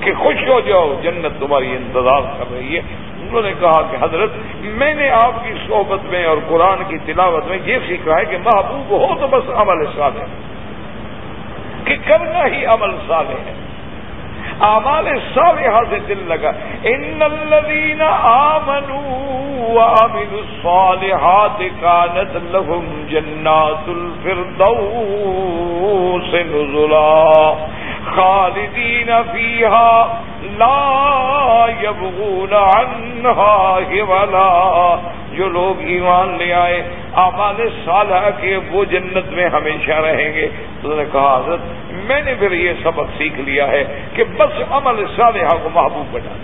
کہ خوش ہو جاؤ، جنت تمہاری انتظار کر رہی ہے۔ انہوں نے کہا کہ حضرت، میں نے آپ کی صحبت میں اور قرآن کی تلاوت میں یہ سیکھا ہے کہ محبوب ہو تو بس عمل صالح ہے۔ کہ کرنا ہی عمل صالح ہے۔ امال صالحہ سے دل لگا۔ ان الذین آمنوا وعملوا الصالحات كانت لهم جنات الفردوس نزلا۔ خالدین فيها لا يبغون عنها ولا جو لوگ ایمان لے آئے آمال صالح کے، وہ جنت میں ہمیشہ رہیں گے۔ تو انہوں نے کہا، حضرت، میں نے پھر یہ سبق سیکھ لیا ہے کہ بس عمل صالحہ کو محبوب بنا۔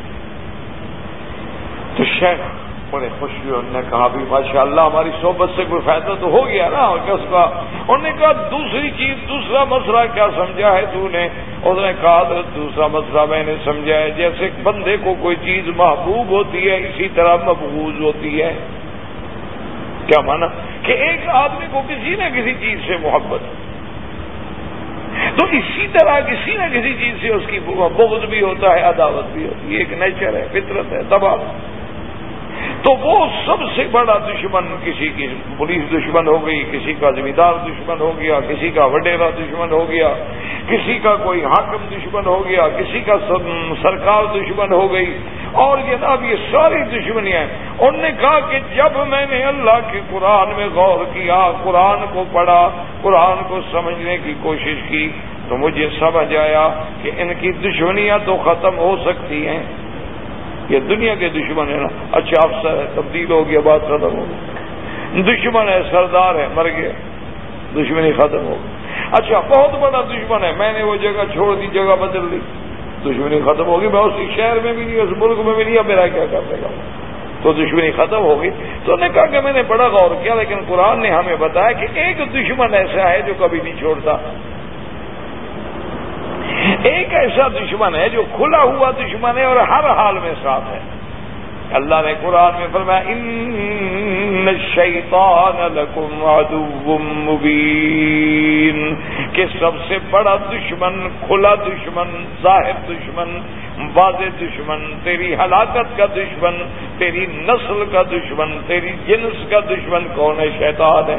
تو شیخ بڑے خوش ہوئے، انہوں نے کہا بھی ماشاء اللہ ہماری صحبت سے کوئی فائدہ تو ہو گیا نا کس کا انہوں نے کہا، دوسری چیز، دوسرا مسئلہ کیا سمجھا ہے تو نے؟ اس نے کہا دوسرا مسئلہ میں نے سمجھا ہے، جیسے بندے کو کوئی چیز محبوب ہوتی ہے، اسی طرح مقبوض ہوتی ہے. کیا مانا؟ کہ ایک آدمی کو کسی نہ کسی چیز سے محبت۔ تو اسی طرح کسی نہ کسی چیز سے اس کی بغض بھی ہوتا ہے، عداوت بھی ہوتی ہے، ایک نیچر ہے، فطرت ہے دباؤ تو وہ سب سے بڑا دشمن کسی کی پولیس دشمن ہو گئی، کسی کا زمیندار دشمن ہو گیا، کسی کا وڈیرا دشمن ہو گیا، کسی کا کوئی حاکم دشمن ہو گیا، کسی کا سرکار دشمن ہو گئی۔ اور جناب یہ ساری دشمنیاں انہوں نے کہا کہ جب میں نے اللہ کے قرآن میں غور کیا، قرآن کو پڑھا، قرآن کو سمجھنے کی کوشش کی، تو مجھے سمجھ آیا کہ ان کی دشمنیاں تو ختم ہو سکتی ہیں۔ یہ دنیا کے دشمن ہے نا۔ اچھا افسر ہے، تبدیل ہو گیا، بات ختم ہو گئی۔ دشمن ہے، سردار ہے، مر گیا۔ دشمنی ختم ہو گئی۔ اچھا بہت بڑا دشمن ہے۔ میں نے وہ جگہ چھوڑ دی، جگہ بدل دی۔ دشمنی ختم ہوگی میں اس شہر میں بھی نہیں، اس ملک میں بھی نہیں، اب میرا کیا کر دے گا تو دشمنی ختم ہوگی تو انہوں نے کہا کہ میں نے بڑا غور کیا، لیکن قرآن نے ہمیں بتایا کہ ایک دشمن ایسا ہے جو کبھی نہیں چھوڑتا۔ ایک ایسا دشمن ہے جو کھلا ہوا دشمن ہے اور ہر حال میں ساتھ ہے۔ اللہ نے قرآن میں فرمایا ان شیطان لکم عدو مبین کہ سب سے بڑا دشمن، کھلا دشمن، ظاہر دشمن، واضح دشمن، تیری ہلاکت کا دشمن، تیری نسل کا دشمن، تیری جنس کا دشمن کون ہے؟ شیطان ہے۔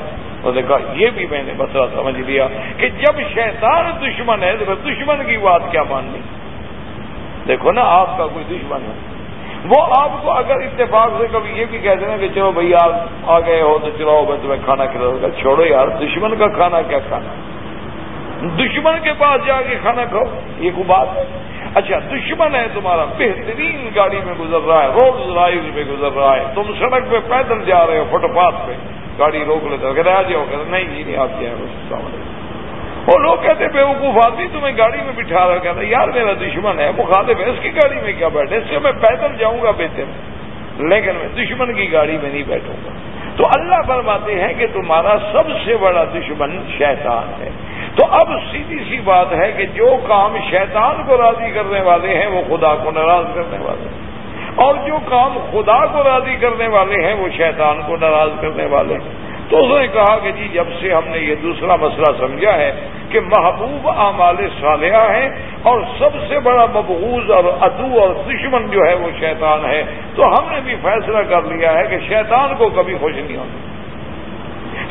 نے کہا، یہ بھی میں نے مسئلہ سمجھ لیا کہ جب شیطان دشمن ہے تو دشمن کی بات کیا ماننی؟ دیکھو نا، آپ کا کوئی دشمن ہے۔ وہ آپ کو اگر اتفاق سے کبھی یہ بھی کہتے ہیں کہ چلو بھائی آپ آ گئے ہو تو چلو میں تمہیں کھانا کھلاؤں گا۔ چھوڑو یار، دشمن کا کھانا کیا کھانا؟ دشمن کے پاس جا کے کھانا کھاؤ، یہ کوئی بات ہے؟ اچھا دشمن ہے تمہارا، بہترین گاڑی میں گزر رہا ہے، روڈ لائف میں گزر رہا ہے۔ تم سڑک پہ پیدل جا رہے ہو، فٹ پاتھ پہ، گاڑی روک لیتے کہتے آ جاؤ، کہتے نہیں جی نہیں، آپ کیا وہ لوگ کہتے بے وقوف آدمی، تمہیں گاڑی میں بٹھا رہا کہتا یار میرا دشمن ہے مخالف ہے، اس کی گاڑی میں کیا بیٹھے؟ اس سے میں پیدل جاؤں گا بہتر لیکن میں دشمن کی گاڑی میں نہیں بیٹھوں گا۔ تو اللہ فرماتے ہیں کہ تمہارا سب سے بڑا دشمن شیطان ہے۔ تو اب سیدھی سی بات ہے کہ جو کام شیطان کو راضی کرنے والے ہیں، وہ خدا کو ناراض کرنے والے ہیں۔ اور جو کام خدا کو راضی کرنے والے ہیں، وہ شیطان کو ناراض کرنے والے ہیں۔ تو اس نے کہا کہ جی جب سے ہم نے یہ دوسرا مسئلہ سمجھا ہے کہ محبوب اعمال صالحہ ہیں اور سب سے بڑا مبغوض اور ادو اور دشمن جو ہے وہ شیطان ہے، تو ہم نے بھی فیصلہ کر لیا ہے کہ شیطان کو کبھی خوش نہیں ہونا۔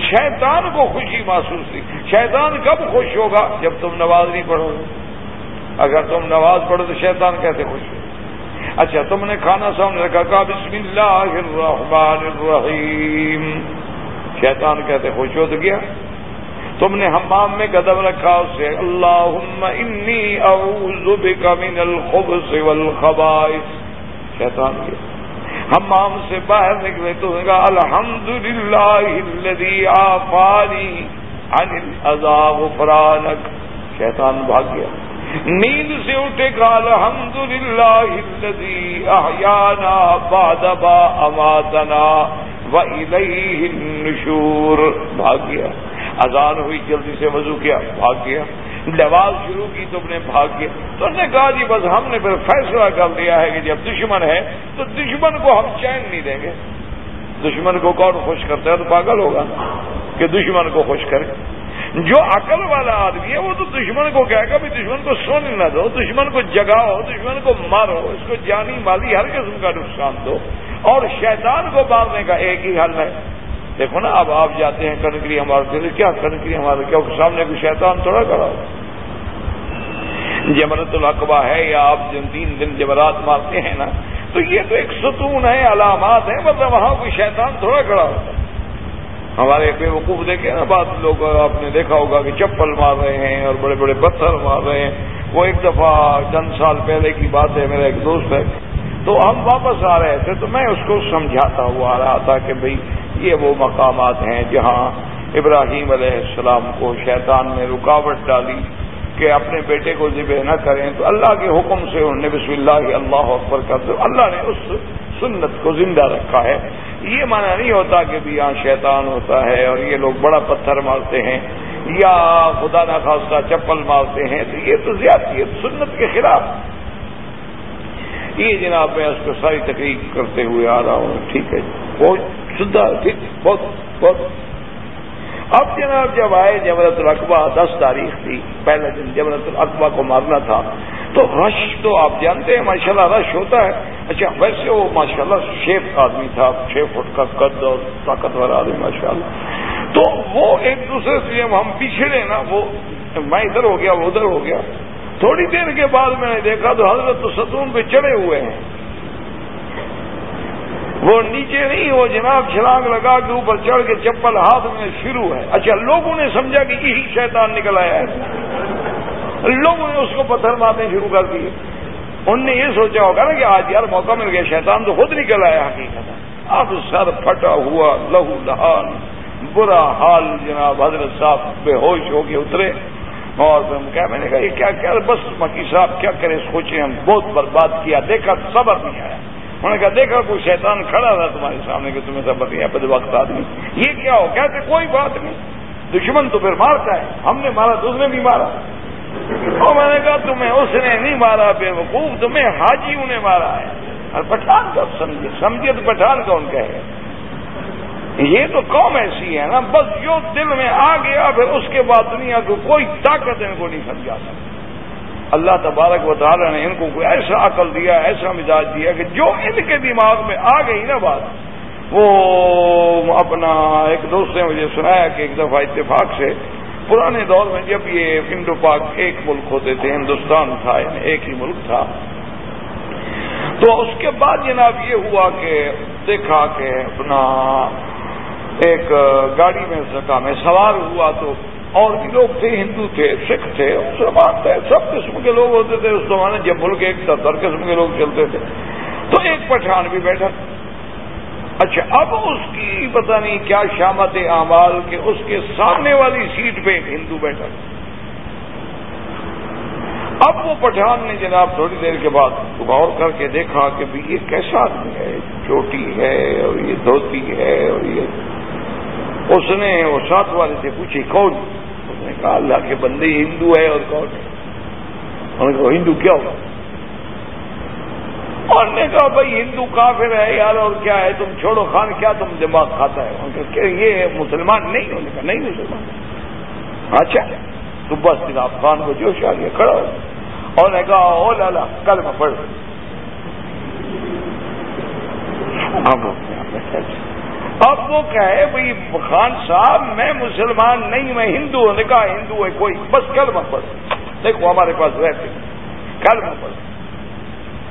شیطان کو خوشی محسوس تھی شیطان کب خوش ہوگا؟ جب تم نماز نہیں پڑھو اگر تم نماز پڑھو تو شیطان کیسے خوش ہو اچھا تم نے کھانا سامنے رکھا، کہا بسم اللہ الرحمن الرحیم۔ شیطان کہتے خوش ہو تو گیا۔ تم نے حمام میں قدم رکھا، اس سے اللہ انی اعوذ بک من الخبث والخبائث۔ شیطان کیا حمام سے باہر نکلے تو کہا الحمد للہ آفانی عن العذاب فرانک۔ شیطان بھاگ گیا۔ نیند سے اٹھے گا الحمد للہ احیانا بادبا اماتنا۔ و النشور۔ بھاگ گیا۔ اذان ہوئی، جلدی سے وضو کیا، بھاگ گیا۔ نواز شروع کی، تم نے بھاگ گیا۔ تو نے کہا جی بس ہم نے پھر فیصلہ کر دیا ہے کہ جب دشمن ہے، تو دشمن کو ہم چین نہیں دیں گے۔ دشمن کو کون خوش کرتا ہے؟ تو پاگل ہوگا کہ دشمن کو خوش کرے۔ جو عقل والا آدمی ہے، وہ تو دشمن کو کہے گا بھی دشمن کو سونے نہ دو، دشمن کو جگاؤ، دشمن کو مارو، اس کو جانی مالی ہر قسم کا نقصان دو۔ اور شیطان کو مارنے کا ایک ہی حل ہے۔ دیکھو نا، اب آپ جاتے ہیں کنکری ہمارے دل، کیا کنکری ہمارے، کیا سامنے کو شیطان تھوڑا کرا جمرت الحقبہ ہے یا آپ جن تین دن جمرات مارتے ہیں نا، تو یہ تو ایک ستون ہے، علامات ہیں مطلب وہاں کوئی شیطان تھوڑا کھڑا ہوتا ہے۔ ہمارے بے وقوف دیکھے نا بات لوگ آپ نے دیکھا ہوگا کہ چپل مار رہے ہیں اور بڑے بڑے پتھر مار رہے ہیں۔ وہ ایک دفعہ چند سال پہلے کی بات ہے، میرا ایک دوست ہے۔ تو ہم واپس آ رہے تھے تو میں اس کو سمجھاتا ہوا آ رہا تھا کہ بھئی یہ وہ مقامات ہیں جہاں ابراہیم علیہ السلام کو شیطان نے رکاوٹ ڈالی کہ اپنے بیٹے کو ذبح نہ کریں۔ تو اللہ کے حکم سے انہوں نے بسم اللہ اللہ اکبر کر دو اللہ نے اس سنت کو زندہ رکھا ہے۔ یہ مانا نہیں ہوتا کہ بھی یہاں شیطان ہوتا ہے اور یہ لوگ بڑا پتھر مارتے ہیں یا خدا نخواستہ چپل مارتے ہیں، تو یہ تو زیادتی ہے، سنت کے خلاف۔ یہ جناب میں اس کو ساری تقریب کرتے ہوئے آ رہا ہوں، ٹھیک ہے، بہت سدھا ٹھیک، بہت بہت۔ اب جناب جب آئے جبرت القبہ دس تاریخ تھی پہلے دن جبرت القبہ کو مارنا تھا، تو رش تو آپ جانتے ہیں، ماشاءاللہ رش ہوتا ہے۔ اچھا ویسے وہ ماشاءاللہ شیف آدمی تھا چھ فٹ کا قد اور طاقتور آدمی، ماشاءاللہ۔ تو وہ ایک دوسرے سے جب ہم پچھڑے نا، وہ میں ادھر ہو گیا، وہ ادھر ہو گیا۔ تھوڑی دیر کے بعد میں نے دیکھا تو حضرت ستون پہ چڑھے ہوئے ہیں۔ وہ نیچے نہیں، وہ جناب چھلانگ لگا کے اوپر چڑھ کے چپل ہاتھ میں شروع ہے۔ اچھا لوگوں نے سمجھا کہ یہی شیطان نکل آیا ہے۔ لوگوں نے اس کو پتھر مارنے شروع کر دیے۔ ان نے یہ سوچا ہوگا نا کہ آج یار موقع مل گیا، شیطان تو خود نکل آیا حقیقت اب سر پھٹا ہوا لہو لہان، برا حال جناب حضرت صاحب بے ہوش ہو کے اترے۔ اور کیا میں نے کہا، یہ کیا کیا؟ بس مکی صاحب کیا کریں؟ سوچے ہم بہت برباد کیا، دیکھا صبر نہیں آیا۔ انہوں نے کہا دیکھا کوئی شیطان کھڑا تھا تمہارے سامنے کہ تمہیں صبر نہیں آیا وقت آدمی یہ کیا ہو؟ کہتے کوئی بات نہیں۔ دشمن تو پھر مارتا ہے۔ ہم نے مارا تو اس نے بھی مارا۔ اور میں نے کہا، تمہیں اس نے نہیں مارا، بے وقوف، تمہیں حاجیوں نے مارا ہے۔ اور پٹھان کا سمجھے سمجھے تو پٹھان کون کہے یہ تو قوم ایسی ہے نا، بس جو دل میں آ گیا، پھر اس کے بعد دنیا کو کوئی طاقت ان کو نہیں سمجھا سکتا۔ اللہ تبارک و تعالیٰ نے ان کو کوئی ایسا عقل دیا، ایسا مزاج دیا کہ جو ان کے دماغ میں آ گئی نا بات، وہ اپنا ایک دوست نے مجھے سنایا کہ ایک دفعہ اتفاق سے، پرانے دور میں جب یہ انڈو پاک ایک ملک ہوتے تھے، ہندوستان تھا، ایک ہی ملک تھا۔ تو اس کے بعد جناب یہ ہوا کہ دیکھا کہ اپنا ایک گاڑی میں سکا میں سوار ہوا تو اور بھی لوگ تھے، ہندو تھے، سکھ تھے، مسلمان تھے، سب قسم کے لوگ ہوتے تھے اس زمانے، جب ملک ایک تھا ہر قسم کے لوگ چلتے تھے۔ تو ایک پٹھان بھی بیٹھا۔ اچھا اب اس کی پتہ نہیں کیا شامت اعمال کہ اس کے سامنے والی سیٹ پہ ایک ہندو بیٹھا۔ اب وہ پٹھان نے جناب تھوڑی دیر کے بعد غور کر کے دیکھا کہ بھی یہ کیسا آدمی ہے، چوٹی ہے اور یہ دھوتی ہے اور یہ۔ اس نے وہ ساتھ والے سے پوچھی کون؟ کہا اللہ کے بندے ہندو ہے اور کون ہے انہوں نے کہا ہندو کیا ہوگا؟ اور نے کہا بھائی ہندو کافر ہے یار اور کیا ہے؟ تم چھوڑو خان، کیا تم دماغ کھاتا ہے؟ کہ یہ مسلمان نہیں ہونے کا نہیں مسلمان۔ اچھا تو بس جناب خان کو جوش آ گیا، کھڑا ہو اور نے کہا او لالا کل میں پڑھ۔ اب وہ کہے بھائی خان صاحب، میں مسلمان نہیں، میں ہندو ہوں نے کہا ہندو ہے کوئی، بس کلمہ پڑھ دیکھو ہمارے پاس رہتے کلمہ پڑھ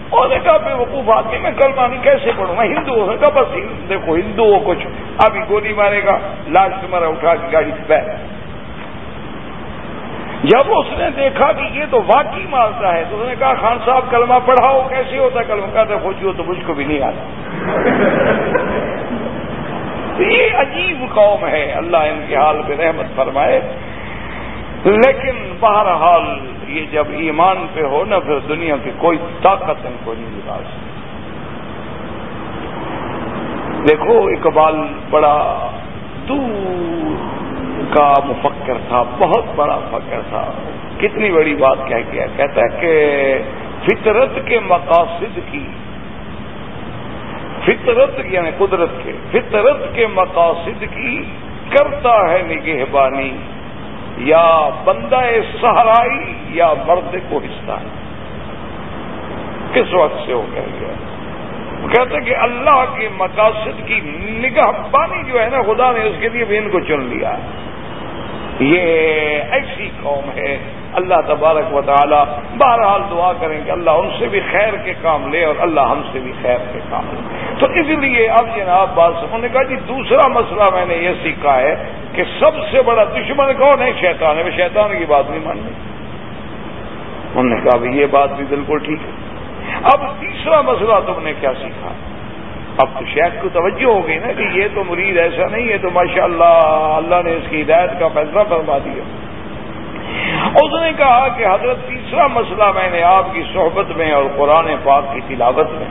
اور نے کہا بے وقوف آدمی میں کلمہ نہیں کیسے پڑھوں؟ میں ہندو ہوں۔ کہا بس دیکھو ہندو ہو کچھ۔ ابھی گولی مارے گا لاش تمہارا اٹھا کے گاڑی بیٹھ۔ جب اس نے دیکھا کہ یہ تو واقعی مارتا ہے، تو اس نے کہا خان صاحب، کلمہ پڑھاؤ، کیسے ہوتا ہے؟ کلمہ کہتا پوچھو تو مجھ کو بھی نہیں آتا۔ تو یہ عجیب قوم ہے۔ اللہ ان کے حال پہ رحمت فرمائے۔ لیکن بہرحال یہ جب ایمان پہ ہو نا، پھر دنیا کی کوئی طاقت ان کو نہیں ملا۔ سکتی دیکھو، اقبال بڑا دور کا مفکر تھا، بہت بڑا فکر تھا۔ کتنی بڑی بات کہہ گیا، کہتا ہے کہ فطرت کے مقاصد کی فطرت یعنی قدرت کے، فطرت کے مقاصد کی کرتا ہے نگہبانی، یا بندہ سہرائی یا مرد کو حصہ ہے کس وقت سے ہو گیا؟ کہتے کہ اللہ کے مقاصد کی نگاہ بانی جو ہے نا، خدا نے اس کے لیے بھی ان کو چن لیا۔ یہ ایسی قوم ہے اللہ تبارک و تعالی بہرحال دعا کریں کہ اللہ ان سے بھی خیر کے کام لے اور اللہ ہم سے بھی خیر کے کام لے۔ تو اس لیے اب جناب بات انہوں نے کہا جی دوسرا مسئلہ میں نے یہ سیکھا ہے کہ سب سے بڑا دشمن کون ہے؟ شیطان ہے۔ شیطان کی بات نہیں ماننی انہوں نے کہا یہ بات بھی بالکل ٹھیک ہے۔ اب تیسرا مسئلہ تم نے کیا سیکھا؟ اب تو شیخ کو توجہ ہو گئی نا کہ یہ تو مرید ایسا نہیں ہے تو ماشاء اللہ اللہ نے اس کی ہدایت کا فیصلہ فرما دیا۔ اس نے کہا کہ حضرت تیسرا مسئلہ میں نے آپ کی صحبت میں اور قرآن پاک کی تلاوت میں۔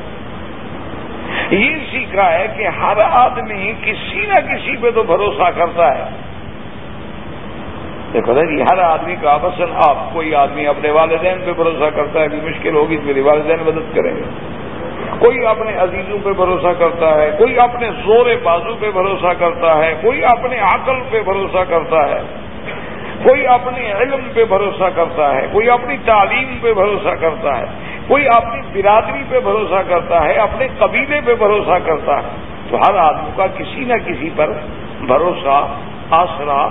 یہ سیکھا ہے کہ ہر آدمی کسی نہ کسی پہ تو بھروسہ کرتا ہے۔ دیکھو جی ہر آدمی کا آپسن آپ کوئی آدمی اپنے والدین پہ بھروسہ کرتا ہے کہ مشکل ہوگی تو میرے والدین مدد کریں گے۔ کوئی اپنے عزیزوں پہ بھروسہ کرتا ہے، کوئی اپنے زور بازو پہ بھروسہ کرتا ہے، کوئی اپنے عقل پہ بھروسہ کرتا ہے۔ کوئی اپنے علم پہ بھروسہ کرتا ہے، کوئی اپنی تعلیم پہ بھروسہ کرتا ہے، کوئی اپنی برادری پہ بھروسہ کرتا ہے، اپنے قبیلے پہ بھروسہ کرتا ہے، تو ہر آدمی کا کسی نہ کسی پر بھروسہ، آسرا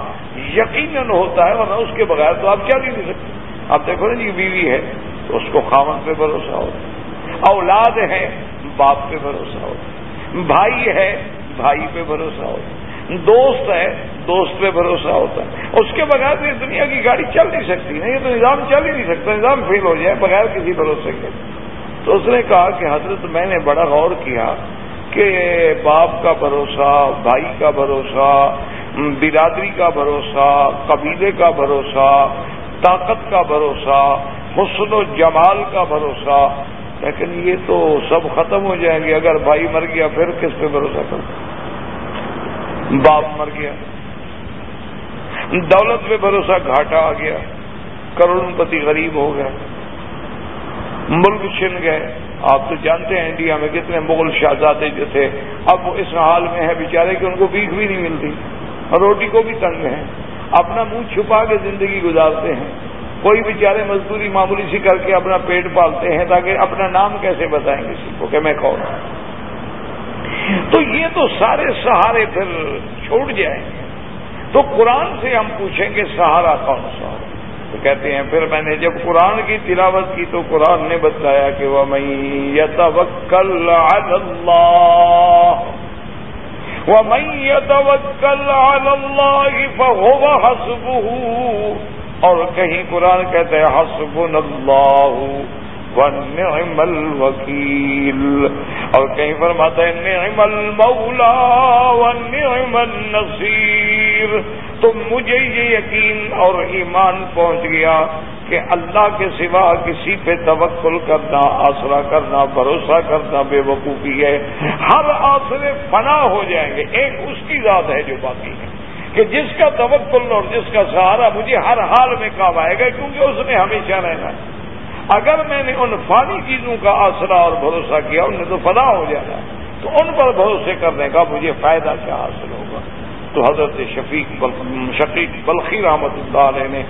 یقیناً ہوتا ہے، ورنہ اس کے بغیر تو آپ کیا نہیں دے سکتے۔ آپ دیکھو نا جی بیوی ہے تو اس کو خامن پہ بھروسہ ہوتا ہے، اولاد ہے، باپ پہ بھروسہ ہوتا بھائی ہے، بھائی پہ بھروسہ ہوتا دوست ہے دوست پہ بھروسہ ہوتا ہے۔ اس کے بغیر یہ دنیا کی گاڑی چل نہیں سکتی نا، یہ تو نظام چل ہی نہیں سکتا، نظام فیل ہو جائے بغیر کسی بھروسے کے۔ تو اس نے کہا کہ حضرت میں نے بڑا غور کیا کہ باپ کا بھروسہ، بھائی کا بھروسہ، برادری کا بھروسہ، قبیلے کا بھروسہ، طاقت کا بھروسہ، حسن و جمال کا بھروسہ۔ لیکن یہ تو سب ختم ہو جائیں گے۔ اگر بھائی مر گیا، پھر کس پہ بھروسہ کر باپ مر گیا۔ دولت پہ بھروسہ گھاٹا آ گیا، کروڑوں پتی غریب ہو گیا ملک چھن گئے۔ آپ تو جانتے ہیں انڈیا میں کتنے مغل شہزادے جو تھے، اب وہ اس حال میں ہے بیچارے کہ ان کو بیک بھی نہیں ملتی۔ روٹی کو بھی تنگ ہے اپنا منہ چھپا کے زندگی گزارتے ہیں۔ کوئی بیچارے مزدوری معمولی سی کر کے اپنا پیٹ پالتے ہیں تاکہ اپنا نام کیسے بتائیں کسی کو کہ میں کون تو یہ تو سارے سہارے پھر چھوڑ جائیں۔ گے تو قرآن سے ہم پوچھیں گے سہارا کون سا ہو تو کہتے ہیں، پھر میں نے جب قرآن کی تلاوت کی تو قرآن نے بتایا کہ وہ میں یتوکل اللہ ومن يتوكل على الله فهو حسبه۔ اور کہیں قرآن کہتے ہیں حسب اللہ ونعم الوکیل اور کہیں فرماتا ہے، نعم المولا ونعم النصیر. تو مجھے یہ یقین اور ایمان پہنچ گیا کہ اللہ کے سوا کسی پہ توکل کرنا، آسرا کرنا، بھروسہ کرنا بے وقوفی ہے۔ ہر آسرے فنا ہو جائیں گے۔ ایک اس کی ذات ہے جو باقی ہے۔ کہ جس کا توکل اور جس کا سہارا مجھے ہر حال میں کام آئے گا، کیونکہ اس نے ہمیشہ رہنا ہے۔ اگر میں نے ان فانی چیزوں کا آسرا اور بھروسہ کیا، ان نے تو فدا ہو جانا۔ تو ان پر بھروسے کرنے کا مجھے فائدہ کیا حاصل ہوگا؟ تو حضرت شفیق شفیق بلخی رحمت اللہ علیہ نے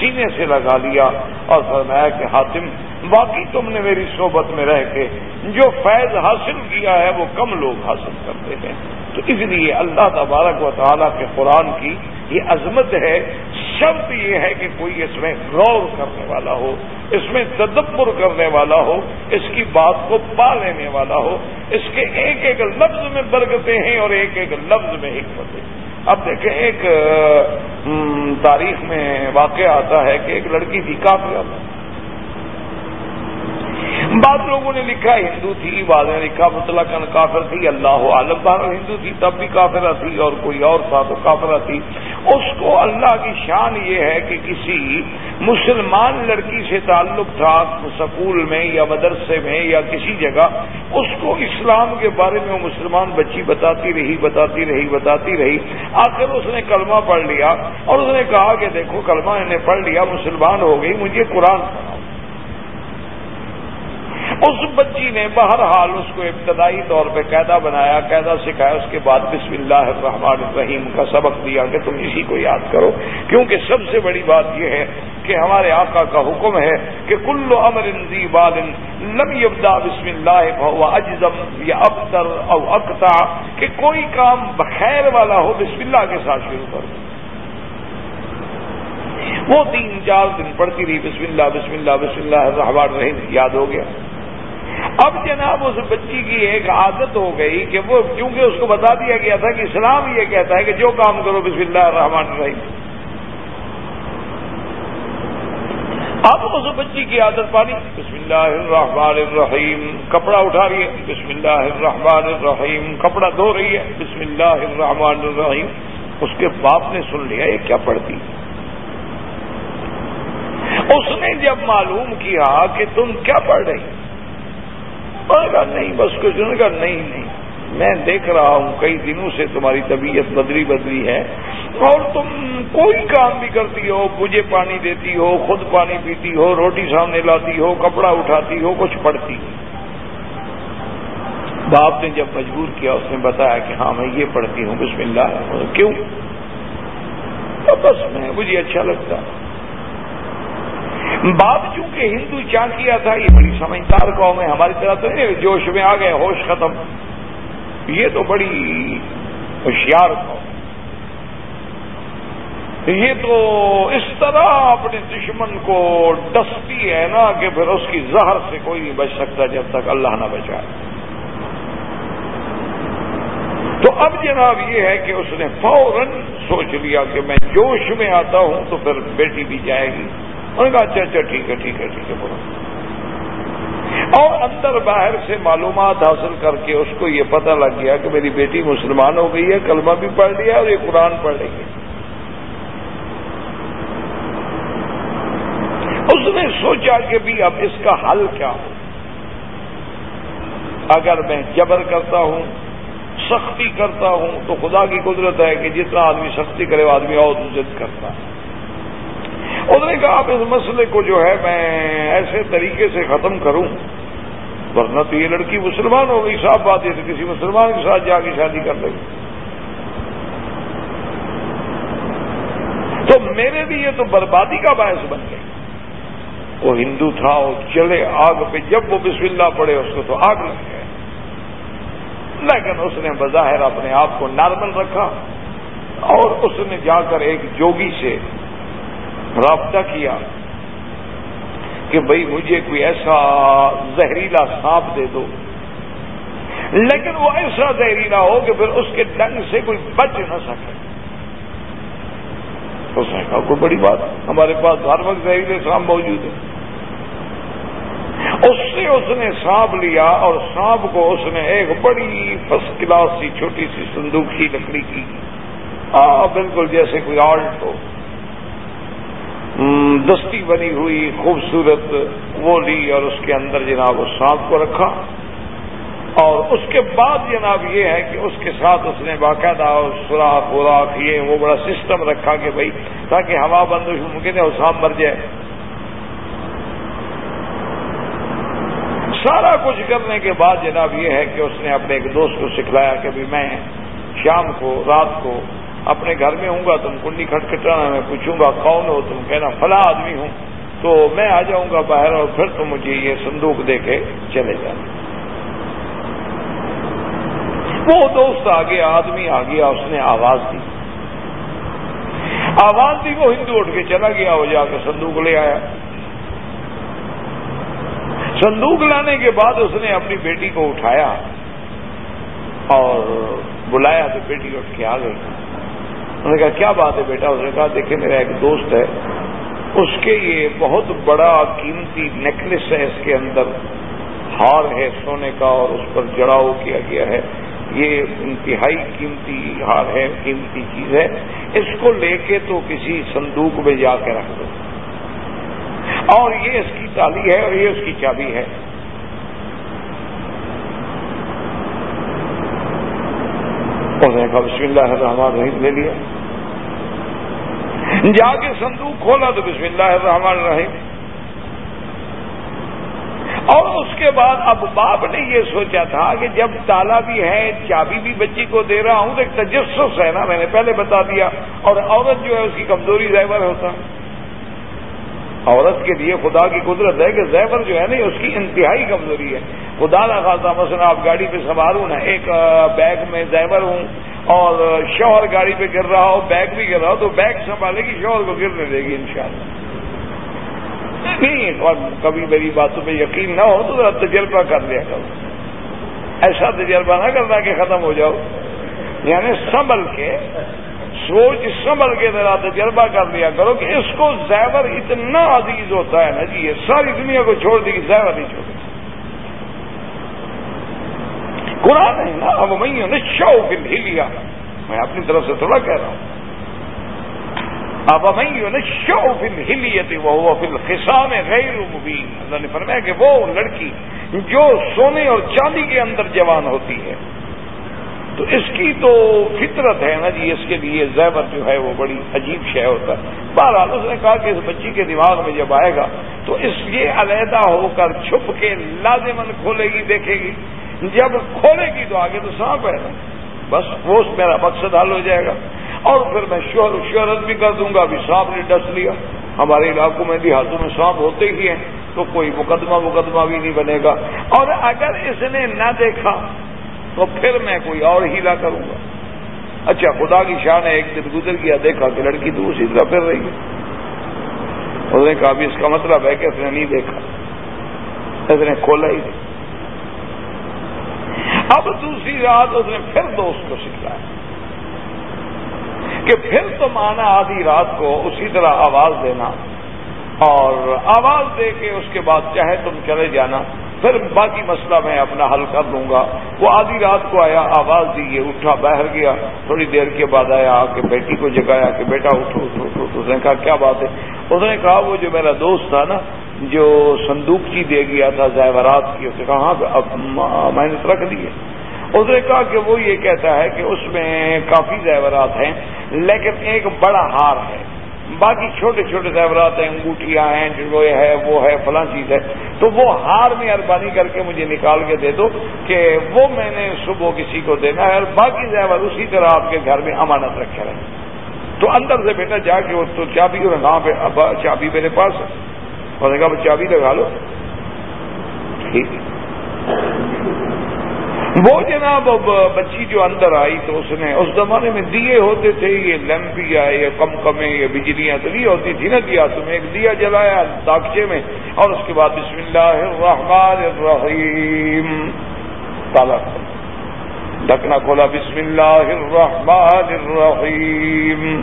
سینے سے لگا لیا اور فرمایا کہ حاتم، باقی تم نے میری صحبت میں رہ کے جو فیض حاصل کیا ہے، وہ کم لوگ حاصل کرتے ہیں۔ تو اس لیے اللہ تبارک و تعالیٰ کے قرآن کی یہ عظمت ہے، شرط یہ ہے کہ کوئی اس میں غور کرنے والا ہو، اس میں تدبر کرنے والا ہو، اس کی بات کو پا لینے والا ہو، اس کے ایک ایک لفظ میں برکتیں ہیں اور ایک ایک لفظ میں حکمتیں اب دیکھیں، ایک تاریخ میں واقع آتا ہے کہ ایک لڑکی تھی کافی بعض لوگوں نے لکھا ہندو تھی بعض نے لکھا مطلق کافر تھی، اللہ عالم بار ہندو تھی، تب بھی کافرہ تھی اور کوئی اور تھا تو کافرہ تھی۔ اس کو اللہ کی شان یہ ہے کہ کسی مسلمان لڑکی سے تعلق تھا، سکول میں یا مدرسے میں یا کسی جگہ، اس کو اسلام کے بارے میں وہ مسلمان بچی بتاتی رہی بتاتی رہی بتاتی رہی۔ آخر اس نے کلمہ پڑھ لیا اور اس نے کہا کہ دیکھو، کلمہ نے پڑھ لیا، مسلمان ہو گئی، مجھے قرآن پڑھاؤ اس بچی نے بہرحال اس کو ابتدائی طور پہ قیدا بنایا قیدا سکھایا، اس کے بعد بسم اللہ الرحمن الرحیم کا سبق دیا کہ تم اسی کو یاد کرو۔ کیونکہ سب سے بڑی بات یہ ہے کہ ہمارے آقا کا حکم ہے کہ کل امر بال لم یبدا بسم اللہ اجزم یا ابتر او اکتا کہ کوئی کام بخیر والا ہو بسم اللہ کے ساتھ شروع کرو۔ وہ تین چار دن پڑتی رہی، بسم اللہ بسم اللہ بسم اللہ الرحمن الرحیم، یاد ہو گیا۔ اب جناب اس بچی کی ایک عادت ہو گئی کہ وہ کیونکہ اس کو بتا دیا گیا تھا کہ اسلام یہ کہتا ہے کہ جو کام کرو بسم اللہ الرحمن الرحیم۔ اب اس بچی کی عادت پانی، بسم اللہ الرحمن الرحیم، کپڑا اٹھا رہی ہے، بسم اللہ الرحمن الرحیم، کپڑا دھو رہی ہے، بسم اللہ الرحمن الرحیم۔ اس کے باپ نے سن لیا، یہ کیا پڑھتی؟ اس نے جب معلوم کیا کہ تم کیا پڑھ رہی؟ کہا، نہیں، بس کچھ نے کہا، نہیں نہیں، میں دیکھ رہا ہوں، کئی دنوں سے تمہاری طبیعت بدری بدری ہے، اور تم کوئی کام بھی کرتی ہو مجھے پانی دیتی ہو، خود پانی پیتی ہو، روٹی سامنے لاتی ہو، کپڑا اٹھاتی ہو، کچھ پڑھتی ہو۔ باپ نے جب مجبور کیا، اس نے بتایا کہ ہاں میں یہ پڑھتی ہوں، بسم اللہ، کیوں؟ بس میں، مجھے اچھا لگتا۔ باپ چونکہ ہندو چاہ کیا تھا، یہ بڑی سمجھدار قوم ہے، ہماری طرح تو نہیں، جوش میں آ گئے، ہوش ختم۔ یہ تو بڑی ہوشیار قوم یہ تو اس طرح اپنے دشمن کو ڈستی ہے نا کہ پھر اس کی زہر سے کوئی نہیں بچ سکتا جب تک اللہ نہ بچائے۔ تو اب جناب یہ ہے کہ اس نے فوراً سوچ لیا کہ میں جوش میں آتا ہوں تو پھر بیٹی بھی جائے گی۔ انہوں نے کہا اچھا اچھا ٹھیک ہے ٹھیک ہے ٹھیک ہے، بولو۔ اور اندر باہر سے معلومات حاصل کر کے اس کو یہ پتہ لگ گیا کہ میری بیٹی مسلمان ہو گئی ہے، کلمہ بھی پڑھ لیا اور یہ قرآن پڑھ رہی ہے۔ اس نے سوچا کہ بھی اب اس کا حل کیا ہو۔ اگر میں جبر کرتا ہوں، سختی کرتا ہوں، تو خدا کی قدرت ہے کہ جتنا آدمی سختی کرے، وہ آدمی اور ضد کرتا ہے۔ انہوں نے کہا آپ اس مسئلے کو جو ہے میں ایسے طریقے سے ختم کروں۔ ورنہ تو یہ لڑکی مسلمان ہو گئی، صاف بات ہے کسی مسلمان کے ساتھ جا کے شادی کر لے۔ تو میرے لیے تو بربادی کا باعث بن گئی وہ ہندو تھا وہ چلے آگ پہ، جب وہ بسم اللہ پڑے اس کو تو آگ لگ گئے۔ لیکن اس نے بظاہر اپنے آپ کو نارمل رکھا اور اس نے جا کر ایک جوگی سے رابطہ کیا کہ بھائی مجھے کوئی ایسا زہریلا سانپ دے دو۔ لیکن وہ ایسا زہریلا ہو کہ پھر اس کے ڈنگ سے کوئی بچ نہ سکے۔ اس نے کہا کوئی بڑی بات، ہمارے پاس ہر وقت زہریلے سانپ موجود ہے اس سے اس نے سانپ لیا اور سانپ کو اس نے ایک بڑی فرسٹ کلاس سی چھوٹی سی صندوق سی لکڑی کی۔ ہاں بالکل جیسے کوئی آلٹ ہو۔ دستی بنی ہوئی، خوبصورت وہ لی اور اس کے اندر جناب اس سانپ کو رکھا۔ اور اس کے بعد جناب یہ ہے کہ اس کے ساتھ اس نے باقاعدہ سوراخ وراخ یہ وہ بڑا سسٹم رکھا کہ بھائی تاکہ ہوا بند ممکن ہے وہ سانپ مر جائے۔ سارا کچھ کرنے کے بعد جناب یہ ہے کہ اس نے اپنے ایک دوست کو سکھلایا کہ بھی میں شام کو، رات کو اپنے گھر میں ہوں گا، تم کنڈی کھٹکھٹانا، میں پوچھوں گا کون ہو؟ تم کہنا فلاں آدمی ہوں۔ تو میں آ جاؤں گا باہر اور پھر تم مجھے یہ صندوق دے کے چلے جانا۔ وہ دوست آ گیا، آدمی آ گیا، اس نے آواز دی۔ آواز دی، وہ ہندو اٹھ کے چلا گیا، وہ جا کے صندوق لے آیا۔ صندوق لانے کے بعد اس نے اپنی بیٹی کو اٹھایا اور بلایا تو بیٹی اٹھ کے آ گئی۔ انہوں نے کہا، کیا بات ہے بیٹا؟ اس نے کہا دیکھیں میرا ایک دوست ہے، اس کے یہ بہت بڑا قیمتی نیکلس ہے اس کے اندر۔ ہار ہے سونے کا اور اس پر جڑاؤ کیا گیا ہے۔ یہ انتہائی قیمتی ہار ہے، قیمتی چیز ہے۔ اس کو لے کے تو کسی صندوق میں جا کے رکھ دو۔ اور یہ اس کی تالی ہے اور یہ اس کی چابی ہے۔ انہوں نے کہا بسم اللہ الرحمن الرحیم لے لیا۔ جا کے صندوق کھولا تو بسم اللہ الرحمن الرحیم۔ اور اس کے بعد اب باپ نے یہ سوچا تھا کہ جب تالا بھی ہے، چابی بھی بچی کو دے رہا ہوں تو ایک تجسس ہے نا، میں نے پہلے بتا دیا۔ اور عورت جو ہے، اس کی کمزوری زیور ہوتا۔ عورت کے لیے خدا کی قدرت ہے کہ زیور جو ہے نا اس کی انتہائی کمزوری ہے۔ خدا نہ خاصا، مثلا آپ گاڑی پہ سوار ہوں نا، ایک بیگ میں زیور ہوں اور شوہر گاڑی پہ گر رہا ہو، بیگ بھی گر رہا ہو، تو بیگ سنبھالے گی، شوہر کو گرنے دے گی انشاءاللہ۔ نہیں، اور کبھی میری باتوں پہ یقین نہ ہو تو ذرا تجربہ کر لیا کرو۔ ایسا تجربہ نہ کرنا کہ ختم ہو جاؤ۔ یعنی سنبھل کے سوچ سنبھل کے ذرا تجربہ کر لیا کرو کہ اس کو زیور اتنا عزیز ہوتا ہے نا جی یہ ساری دنیا کو چھوڑ دی زیور نہیں چھوڑ قرآن ہے نا اب میں شوق ہی لیا۔ میں اپنی طرف سے تھوڑا کہہ رہا ہوں۔ اب میں شوق ہلیت وہ فل خسام غیر مبین۔ اللہ نے فرمایا کہ وہ لڑکی جو سونے اور چاندی کے اندر جوان ہوتی ہے تو اس کی تو فطرت ہے نا جی اس کے لیے زیور جو ہے وہ بڑی عجیب شے ہوتا ہے۔ بہرحال اس نے کہا کہ اس بچی کے دماغ میں جب آئے گا تو اس لیے علیحدہ ہو کر چھپ کے لازمن کھولے گی، دیکھے گی۔ جب کھولے گی تو آگے تو سانپ ہے نا۔ بس وہ میرا مقصد حل ہو جائے گا۔ اور پھر میں شور شہرت بھی کر دوں گا، ابھی سانپ نے ڈس لیا۔ ہمارے علاقوں میں دیہاتوں میں سانپ ہوتے ہی ہیں، تو کوئی مقدمہ مقدمہ بھی نہیں بنے گا۔ اور اگر اس نے نہ دیکھا تو پھر میں کوئی اور ہیلا کروں گا۔ اچھا خدا کی شان ہے، ایک دن گزر گیا، دیکھا کہ لڑکی تو اسی طرح پھر رہی ہے۔ اس نے کہا بھی اس کا مطلب ہے کہ اس نے نہیں دیکھا۔ اس نے کھولا ہی نہیں۔ اب دوسری رات اس نے پھر دوست کو سکھلایا کہ پھر تم آنا آدھی رات کو اسی طرح آواز دینا اور آواز دے کے اس کے بعد چاہے تم چلے جانا۔ پھر باقی مسئلہ میں اپنا حل کر لوں گا۔ وہ آدھی رات کو آیا، آواز دی، یہ اٹھا، باہر گیا۔ تھوڑی دیر کے بعد آیا، آ کے بیٹی کو جگایا کہ بیٹا اٹھو اٹھو اٹھو اس نے کہا، کیا بات ہے؟ اس نے کہا، وہ جو میرا دوست تھا نا، جو صندوق کی دے گیا تھا، زیورات کی، اس نے کہا ہاں اب میں نے رکھ دیے اس نے کہا کہ وہ یہ کہتا ہے کہ اس میں کافی زیورات ہیں، لیکن ایک بڑا ہار ہے۔ باقی چھوٹے چھوٹے زیورات ہیں، انگوٹھیاں ہیں، جو ہے، وہ ہے، فلاں چیز ہے۔ تو وہ ہار میں اربانی کر کے مجھے نکال کے دے دو کہ وہ میں نے صبح کسی کو دینا ہے اور باقی زیور اسی طرح آپ کے گھر میں امانت رکھے رہے۔ تو اندر سے بیٹا جا کے وہ تو چابی کہاں پہ ابا، چابی میرے پاس ہے۔ اور نے کہا چابی لگا لو۔ ٹھیک ہے۔ وہ جناب بچی جو اندر آئی تو اس نے اس زمانے میں دیے ہوتے تھے، یہ لیمپیا یہ کم کمیں یہ بجلیاں تو یہ ہوتی تھی نا دیا تمہیں ایک دیا جلایا داغچے میں اور اس کے بعد بسم اللہ الرحمن الرحیم۔ تالا، ڈھکنا کھولا، بسم اللہ الرحمن الرحیم۔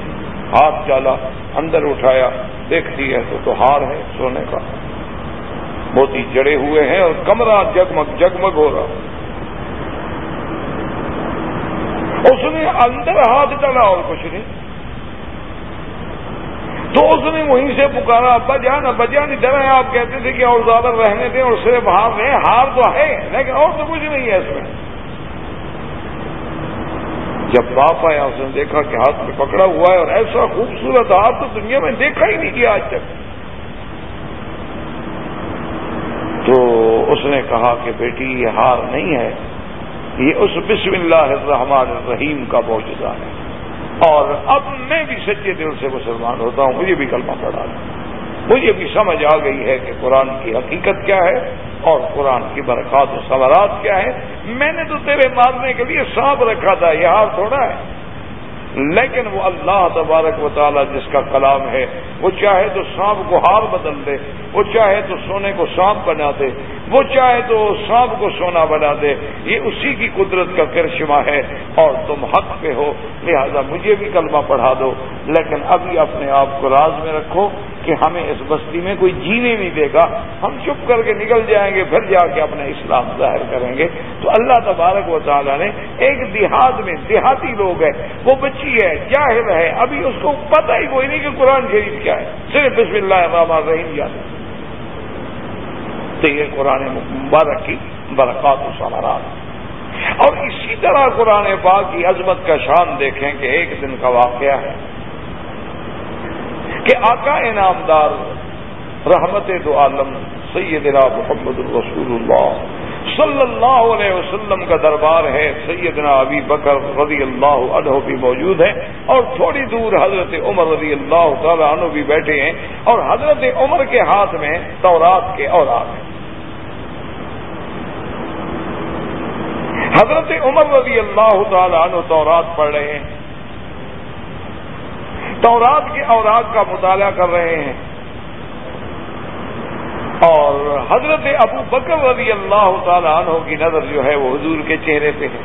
ہاتھ ڈالا اندر اٹھایا دیکھتی ہے تو تو ہار ہے سونے کا۔ موتی جڑے ہوئے ہیں اور کمرہ جگمگ جگمگ ہو رہا۔ اس نے اندر ہاتھ ڈالا اور کچھ نہیں۔ تو اس نے وہیں سے پکارا ابا جان ابا جان ادھر ہے آپ کہتے تھے کہ اور زیادہ رہنے دیں اور صرف ہار رہے ہار تو ہے، لیکن اور تو کچھ نہیں ہے اس میں۔ جب باپ آیا، اس نے دیکھا کہ ہاتھ میں پکڑا ہوا ہے اور ایسا خوبصورت ہاتھ تو دنیا میں دیکھا ہی نہیں کیا آج تک۔ تو اس نے کہا کہ بیٹی، یہ ہار نہیں ہے۔ یہ اس بسم اللہ الرحمن الرحیم کا موجودہ ہے۔ اور اب میں بھی سچے دل سے مسلمان ہوتا ہوں، مجھے بھی کلمہ پڑھا مجھے بھی سمجھ آ گئی ہے کہ قرآن کی حقیقت کیا ہے اور قرآن کی برکات و سوارات کیا ہے میں نے تو تیرے مارنے کے لیے سانپ رکھا تھا، یہ ہار تھوڑا ہے۔ لیکن وہ اللہ تبارک و تعالیٰ جس کا کلام ہے، وہ چاہے تو سانپ کو ہار بدل دے، وہ چاہے تو سونے کو سانپ بنا دے، وہ چاہے تو سانپ کو سونا بنا دے، یہ اسی کی قدرت کا کرشمہ ہے۔ اور تم حق پہ ہو، لہذا مجھے بھی کلمہ پڑھا دو، لیکن ابھی اپنے آپ کو راز میں رکھو کہ ہمیں اس بستی میں کوئی جینے نہیں دے گا۔ ہم چپ کر کے نکل جائیں گے، پھر جا کے اپنا اسلام ظاہر کریں گے۔ تو اللہ تبارک و تعالیٰ نے ایک دیہات میں دیہاتی لوگ ہیں، وہ بچے بچی ہے جاہل ہے؟ ابھی اس کو پتہ ہی کوئی نہیں کہ قرآن شریف کیا ہے۔ صرف بسم اللہ الرحمن الرحیم یاد تو یہ قرآن مبارک کی برکات و سمارات اور اسی طرح قرآن پاک کی عظمت کا شان دیکھیں کہ ایک دن کا واقعہ ہے کہ آقا انعامدار رحمت دو عالم سیدنا محمد الرسول اللہ صلی اللہ علیہ وسلم کا دربار ہے، سیدنا ابی بکر رضی اللہ عنہ بھی موجود ہے اور تھوڑی دور حضرت عمر رضی اللہ تعالیٰ عنہ بھی بیٹھے ہیں اور حضرت عمر کے ہاتھ میں تورات کے اورات ہیں۔ حضرت عمر رضی اللہ تعالیٰ عنہ تورات پڑھ رہے ہیں۔ تورات کے اوراق کا مطالعہ کر رہے ہیں۔ اور حضرت ابو بکر رضی اللہ تعالیٰ عنہ کی نظر جو ہے وہ حضور کے چہرے پہ ہے۔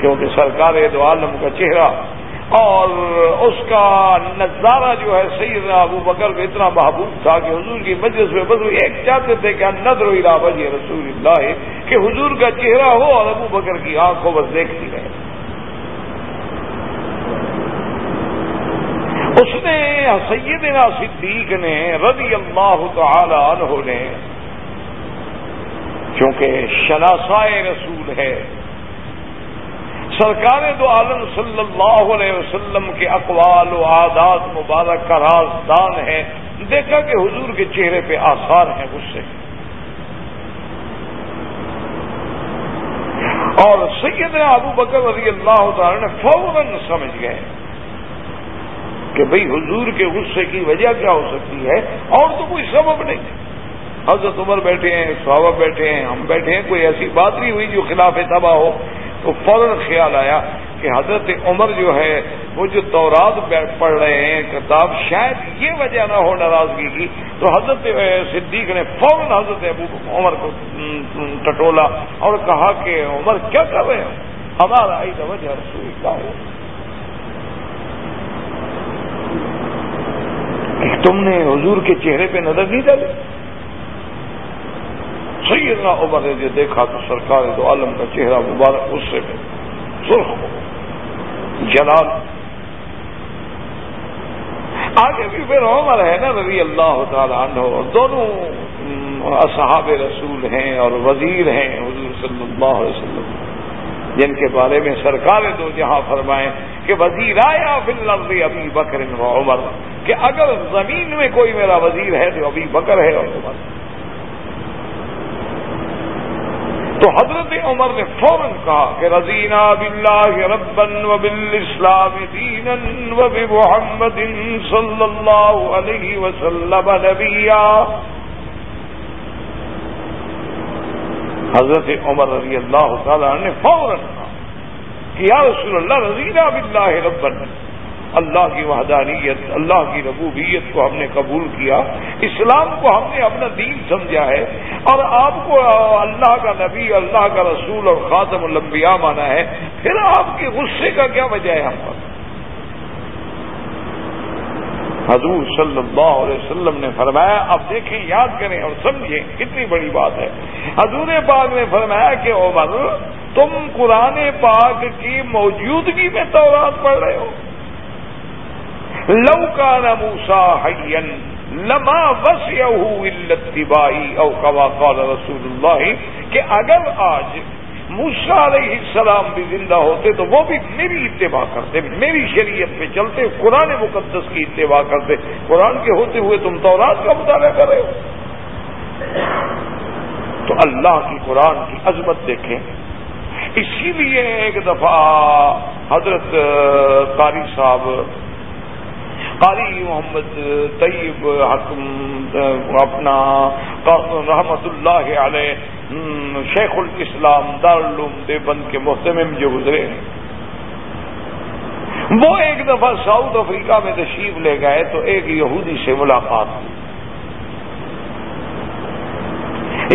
کیونکہ سرکار دو عالم کا چہرہ اور اس کا نظارہ جو ہے سیدنا ابو بکر کو اتنا محبوب تھا کہ حضور کی مجلس میں بس ایک چاہتے تھے کہ نظر و وجہ رسول اللہ کہ حضور کا چہرہ ہو اور ابو بکر کی آنکھوں بس دیکھتی رہے۔ اس نے سیدنا صدیق نے رضی اللہ تعالی عنہ نے، چونکہ شناسائے رسول ہے، سرکار دو عالم صلی اللہ علیہ وسلم کے اقوال و عادات مبارک کا رازدان ہے دیکھا کہ حضور کے چہرے پہ آثار ہیں غصے۔ اور سیدنا ابو بکر رضی اللہ تعالی نے فوراً سمجھ گئے۔ کہ بھئی حضور کے غصے کی وجہ کیا ہو سکتی ہے؟ اور تو کوئی سبب نہیں حضرت عمر بیٹھے ہیں، صحابہ بیٹھے ہیں، ہم بیٹھے ہیں، کوئی ایسی بات نہیں ہوئی جو خلاف تباہ ہو۔ تو فوراً خیال آیا کہ حضرت عمر جو ہے، وہ جو تورات پڑھ رہے ہیں، کتاب شاید یہ وجہ نہ ہو ناراضگی کی۔ تو حضرت صدیق نے فوراً حضرت ابو عمر کو ٹٹولا اور کہا کہ عمر کیا کر رہے ہیں ہمارا آئی وجہ رسول اللہ تم نے حضور کے چہرے پہ نظر نہیں ڈالی؟ سیدنا عمر نے جو دیکھا تو سرکار تو عالم کا چہرہ مبارک اس سے سرخ جلال۔ آگے بھی پھر عمر ہے نا رضی اللہ تعالیٰ عنہ دونوں اصحاب رسول ہیں اور وزیر ہیں، حضور صلی اللہ علیہ وسلم۔ جن کے بارے میں سرکار دو جہاں فرمائیں کہ وزیر آیا فل ابھی بکر و عمر، کہ اگر زمین میں کوئی میرا وزیر ہے تو ابھی بکر ہے اور عمر۔ تو حضرت عمر نے فوراً کہا کہ رضینہ بلّہ ربن و بل اسلام دین و محمد صلی اللہ علیہ وسلم نبیا۔ حضرت عمر رضی اللہ تعالیٰ نے فوراً کہ یا رسول اللہ، رضینا باللہ ربن اللہ کی وحدانیت، اللہ کی ربوبیت کو ہم نے قبول کیا، اسلام کو ہم نے اپنا دین سمجھا ہے، اور آپ کو اللہ کا نبی، اللہ کا رسول اور خاتم الانبیاء مانا ہے، پھر آپ کے غصے کا کیا وجہ ہے ہم پر؟ حضور صلی اللہ علیہ وسلم نے فرمایا، اب دیکھیں، یاد کریں اور سمجھیں، کتنی بڑی بات ہے۔ حضور پاک نے فرمایا کہ عمر، تم قرآن پاک کی موجودگی میں تورات پڑھ رہے ہو۔ لو کا نموسا حین لما بس التبائی او کوا قال رسول اللہ، کہ اگر آج موسا علیہ السلام بھی زندہ ہوتے تو وہ بھی میری اتباع کرتے، میری شریعت پہ چلتے، قرآن مقدس کی اتباع کرتے۔ قرآن کے ہوتے ہوئے تم تورات کا مطالعہ کر رہے ہو۔ تو اللہ کی قرآن کی عظمت دیکھیں۔ اسی لیے ایک دفعہ حضرت قاری صاحب قاری محمد طیب حکم اپنا رحمت اللہ علیہ شیخ الاسلام دارالعلوم دیوبند کے محتمم جو گزرے ہیں۔ وہ ایک دفعہ ساؤتھ افریقہ میں تشریف لے گئے تو ایک یہودی سے ملاقات ہوئی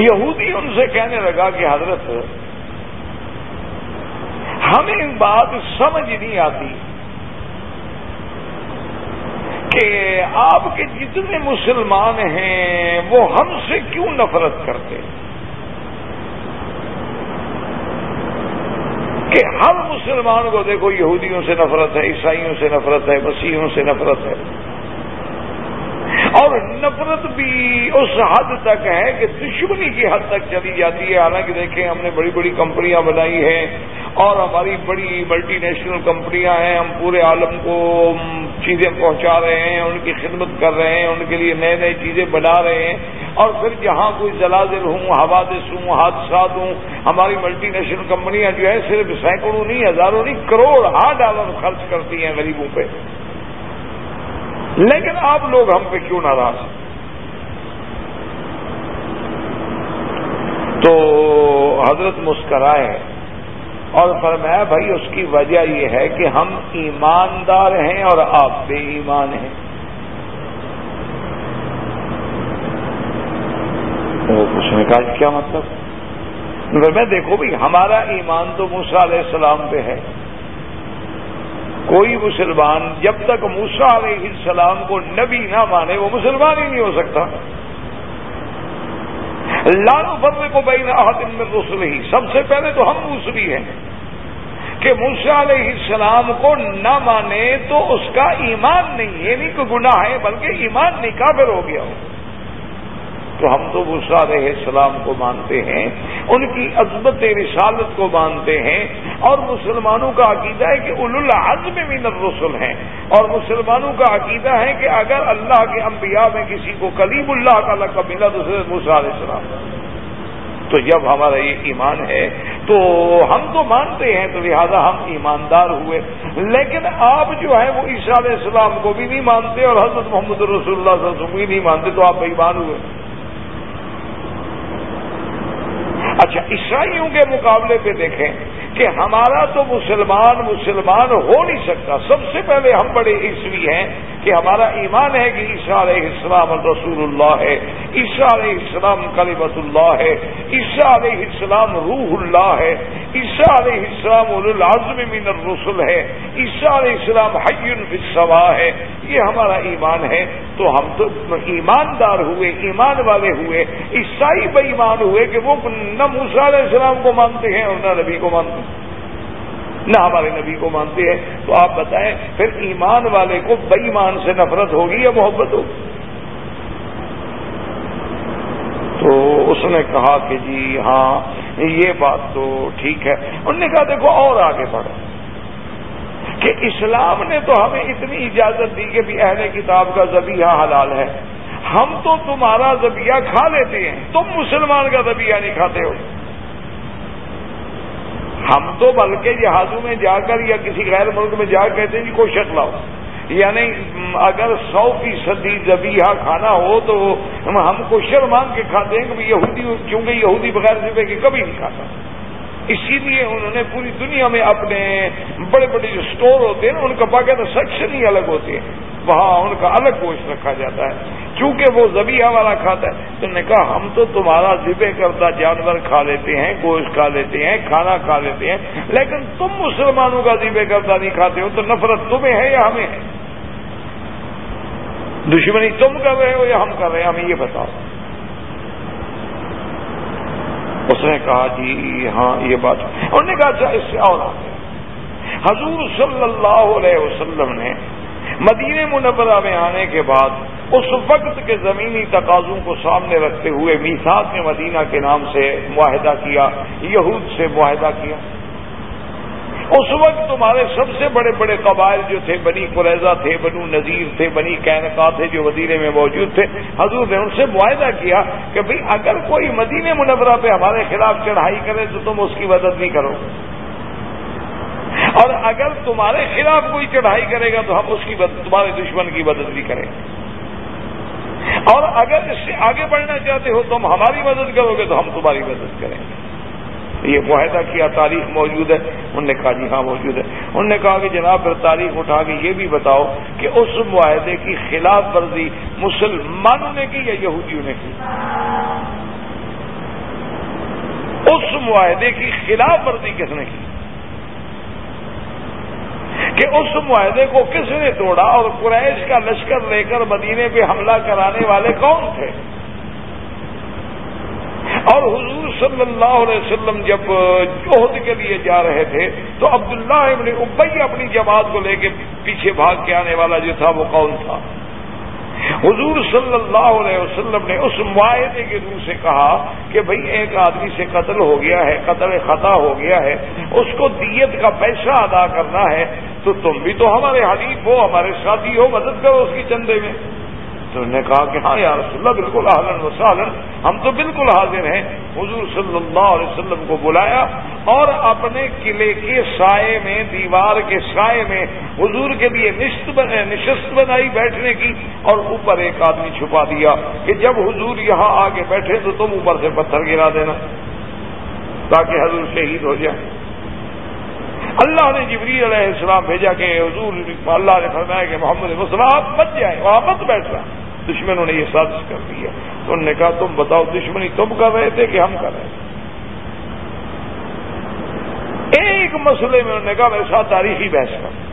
یہودی ان سے کہنے لگا کہ حضرت، ہمیں بات سمجھ نہیں آتی۔ کہ آپ کے جتنے مسلمان ہیں وہ ہم سے کیوں نفرت کرتے کہ ہر مسلمان کو دیکھو یہودیوں سے نفرت ہے، عیسائیوں سے نفرت ہے، مسیحوں سے نفرت ہے۔ اور نفرت بھی اس حد تک ہے کہ دشمنی کی حد تک چلی جاتی ہے۔ حالانکہ دیکھیں ہم نے بڑی بڑی کمپنیاں بنائی ہیں۔ اور ہماری بڑی ملٹی نیشنل کمپنیاں ہیں، ہم پورے عالم کو چیزیں پہنچا رہے ہیں، ان کی خدمت کر رہے ہیں، ان کے لیے نئے نئے چیزیں بنا رہے ہیں۔ اور پھر جہاں کوئی زلازل ہوں، حوادث ہوں، حادثات ہوں، ہماری ملٹی نیشنل کمپنیاں جو ہے صرف سینکڑوں نہیں، ہزاروں نہیں، کروڑ ہاں ڈالر خرچ کرتی ہیں غریبوں پہ۔ لیکن آپ لوگ ہم پہ کیوں ناراض؟ ہیں تو حضرت مسکرائے اور فرمایا بھائی اس کی وجہ یہ ہے کہ ہم ایماندار ہیں اور آپ بے ایمان ہیں۔ اس نے کہا کیا مطلب؟ میں دیکھو بھائی، ہمارا ایمان تو موسا علیہ السلام پہ ہے۔ کوئی مسلمان جب تک موسا علیہ السلام کو نبی نہ مانے، وہ مسلمان ہی نہیں ہو سکتا۔ لالو فرق کو بین احتم میں رسل ہی سب سے پہلے تو ہم دوسری ہیں کہ موسا علیہ السلام کو نہ مانے تو اس کا ایمان نہیں، یہ نہیں کہ گناہ ہے، بلکہ ایمان نہیں کافر ہو گیا ہو۔ تو ہم تو غصہ علیہ السلام کو مانتے ہیں، ان کی عزمت رسالت کو مانتے ہیں، اور مسلمانوں کا عقیدہ ہے کہ اول العزم من الرسل ہیں۔ اور مسلمانوں کا عقیدہ ہے کہ اگر اللہ کے انبیاء میں کسی کو کلیم اللہ کا ملا تو صرف موسا علیہ السلام۔ تو جب ہمارا یہ ایمان ہے، تو ہم تو مانتے ہیں، تو لہذا ہم ایماندار ہوئے۔ لیکن آپ جو ہیں وہ عیسیٰ علیہ السلام کو بھی نہیں مانتے اور حضرت محمد رسول اللہ صلی اللہ علیہ وسلم بھی نہیں مانتے، تو آپ ایمان ہوئے۔ اچھا عیسائیوں کے مقابلے پہ دیکھیں کہ ہمارا تو مسلمان مسلمان ہو نہیں سکتا۔ سب سے پہلے ہم بڑے عیسوی ہیں۔ کہ ہمارا ایمان ہے کہ عیسیٰ علیہ السلام رسول اللہ ہے، عیسیٰ علیہ السلام کلیمت اللہ ہے، عیسیٰ علیہ السلام روح اللہ ہے، عیسیٰ علیہ السلام العظم من الرسل ہے، عیسیٰ علیہ السلام حین فصوا ہے۔ یہ ہمارا ایمان ہے۔ تو ہم تو ایماندار ہوئے، ایمان والے ہوئے، عیسائی بے ایمان ہوئے کہ وہ نہ موسیٰ علیہ السلام کو مانتے ہیں اور نہ نبی کو مانتے ہیں۔ نہ ہمارے نبی کو مانتے ہیں۔ تو آپ بتائیں، پھر ایمان والے کو بے ایمان سے نفرت ہوگی یا محبت ہوگی؟ تو اس نے کہا کہ جی ہاں یہ بات تو ٹھیک ہے۔ انہوں نے کہا، دیکھو، اور آگے بڑھو۔ کہ اسلام نے تو ہمیں اتنی اجازت دی کہ بھی اہل کتاب کا ذبیحہ حلال ہے۔ ہم تو تمہارا ذبیحہ کھا لیتے ہیں۔ تم مسلمان کا ذبیحہ نہیں کھاتے ہو۔ ہم تو بلکہ جہازوں میں جا کر یا کسی غیر ملک میں جا کر کہتے ہیں جی کوئی شک لاؤ۔ یعنی اگر سو فیصدی زبیحہ کھانا ہو تو ہم کو مان کے کھاتے ہیں کہ یہودی کیونکہ یہودی بغیر ذبح کے کبھی نہیں کھاتا۔ اسی لیے انہوں نے پوری دنیا میں اپنے بڑے بڑے جو اسٹور ہوتے ہیں ان کا باقاعدہ سیکشن ہی الگ ہوتے ہیں۔ وہاں ان کا الگ گوشت رکھا جاتا ہے۔ چونکہ وہ زبیہ والا کھاتا ہے، تو نے کہا، ہم تو تمہارا ذبح کردہ جانور کھا لیتے ہیں، گوشت کھا لیتے ہیں، کھانا کھا لیتے ہیں، لیکن تم مسلمانوں کا ذبح کردہ نہیں کھاتے ہو، تو نفرت تمہیں ہے یا ہمیں ہے؟ دشمنی تم کر رہے ہو یا ہم کر رہے ہیں؟ ہمیں یہ بتاؤ۔ اس نے کہا جی ہاں یہ بات۔ انہوں نے کہا اچھا اس سے اور آگے۔ حضور صلی اللہ علیہ وسلم نے مدینہ منورہ میں آنے کے بعد اس وقت کے زمینی تقاضوں کو سامنے رکھتے ہوئے میساک نے مدینہ کے نام سے معاہدہ کیا، یہود سے معاہدہ کیا۔ اس وقت تمہارے سب سے بڑے بڑے قبائل جو تھے، بنی قریضہ تھے، بنو نذیر تھے، بنی کینکا تھے جو وزیرے میں موجود تھے، حضور نے ان سے معاہدہ کیا کہ بھئی اگر کوئی مدینہ منورہ پہ ہمارے خلاف چڑھائی کرے تو تم اس کی مدد نہیں کرو۔ اور اگر تمہارے خلاف کوئی چڑھائی کرے گا تو ہم اس کی تمہارے دشمن کی مدد بھی کریں گے۔ اور اگر اس سے آگے بڑھنا چاہتے ہو تو ہماری مدد کرو گے تو ہم تمہاری مدد کریں گے۔ یہ معاہدہ کیا تاریخ موجود ہے؟ انہوں نے کہا جی ہاں موجود ہے۔ انہوں نے کہا کہ جناب پھر تاریخ اٹھا کے یہ بھی بتاؤ کہ اس معاہدے کی خلاف ورزی مسلمانوں نے کی یا یہودیوں نے کی؟ اس معاہدے کی خلاف ورزی کس نے کی؟ کہ اس معاہدے کو کس نے توڑا اور قریش کا لشکر لے کر مدینے پہ حملہ کرانے والے کون تھے؟ اور حضور صلی اللہ علیہ وسلم جب جوہد کے لیے جا رہے تھے تو عبداللہ ابن ابئی اپنی جماعت کو لے کے پیچھے بھاگ کے آنے والا جو تھا وہ کون تھا؟ حضور صلی اللہ علیہ وسلم نے اس معاہدے کے روح سے کہا کہ بھئی ایک آدمی سے قتل ہو گیا ہے، قتل خطا ہو گیا ہے، اس کو دیت کا پیسہ ادا کرنا ہے، تو تم بھی تو ہمارے حلیف ہو، ہمارے ساتھی ہو مدد کرو اس کی چندے میں۔ تو انہوں نے کہا کہ ہاں یا رسول اللہ، بالکل حاضر و سالن ہم تو بالکل حاضر ہیں۔ حضور صلی اللہ علیہ وسلم کو بلایا اور اپنے قلعے کے سائے میں، دیوار کے سائے میں حضور کے لیے نشست بنائی بیٹھنے کی اور اوپر ایک آدمی چھپا دیا کہ جب حضور یہاں آگے بیٹھے تو تم اوپر سے پتھر گرا دینا تاکہ حضور شہید ہو جائے اللہ نے جبری علیہ السلام بھیجا کہ حضور، اللہ نے فرمایا کہ محمد مسلم آپ مت جائیں، وہاں مت بیٹھنا۔ دشمنوں نے یہ سازش کر دی ہے۔ تو انہوں نے کہا، تم بتاؤ، دشمنی تم کر رہے تھے کہ ہم کر رہے تھے؟ ایک مسئلے میں انہوں نے کہا، میرے ساتھ تاریخی بحث کر۔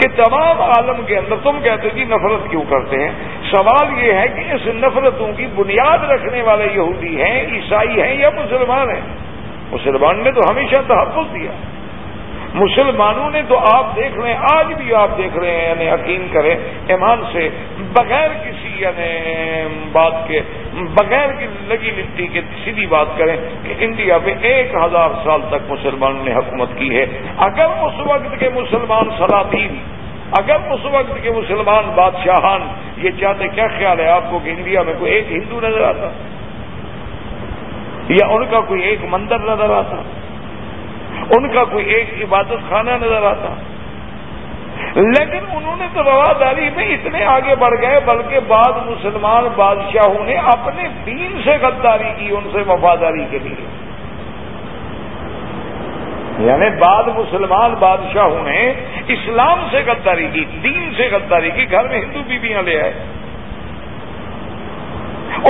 کہ تمام عالم کے اندر، تم کہتے جی نفرت کیوں کرتے ہیں؟ سوال یہ ہے کہ اس نفرتوں کی بنیاد رکھنے والے یہودی ہیں، عیسائی ہیں یا مسلمان ہیں؟ مسلمان نے تو ہمیشہ تحفظ دیا۔ مسلمانوں نے تو آپ دیکھ رہے ہیں، آج بھی آپ دیکھ رہے ہیں یعنی یقین کریں، ایمان سے بغیر کسی یعنی بات کے، بغیر کی لگی لٹی کے سیدھی بات کریں کہ انڈیا پہ ایک ہزار سال تک مسلمانوں نے حکومت کی ہے۔ اگر اس وقت کے مسلمان سلاطین، اگر اس وقت کے مسلمان بادشاہان یہ چاہتے، کیا خیال ہے آپ کو کہ انڈیا میں کوئی ایک ہندو نظر آتا؟ یا ان کا کوئی ایک مندر نظر آتا، ان کا کوئی ایک عبادت خانہ نظر آتا۔ لیکن انہوں نے تو رواداری میں اتنے آگے بڑھ گئے، بلکہ بعض مسلمان بادشاہوں نے اپنے دین سے غداری کی، ان سے وفاداری کے لیے۔ یعنی بعض مسلمان بادشاہوں نے اسلام سے غداری کی، دین سے غداری کی، گھر میں ہندو بیویاں لے آئے۔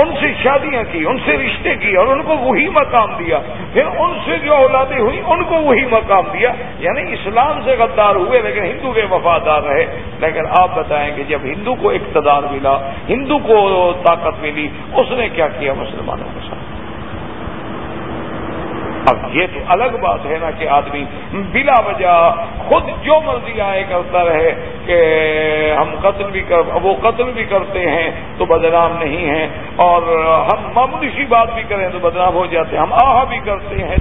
ان سے شادیاں کی، ان سے رشتے کی اور ان کو وہی مقام دیا۔ پھر ان سے جو اولادیں ہوئی ان کو وہی مقام دیا۔ یعنی اسلام سے غدار ہوئے لیکن ہندو کے وفادار رہے۔ لیکن آپ بتائیں کہ جب ہندو کو اقتدار ملا، ہندو کو طاقت ملی، اس نے کیا کیا مسلمانوں کے ساتھ؟ اب یہ تو الگ بات ہے نا کہ آدمی بلا وجہ خود جو مرضی آئے کرتا رہے کہ ہم قتل بھی کر وہ قتل بھی کرتے ہیں تو بدنام نہیں ہیں اور ہم معمولی سی بات بھی کریں تو بدنام ہو جاتے ہیں، ہم آہا بھی کرتے ہیں۔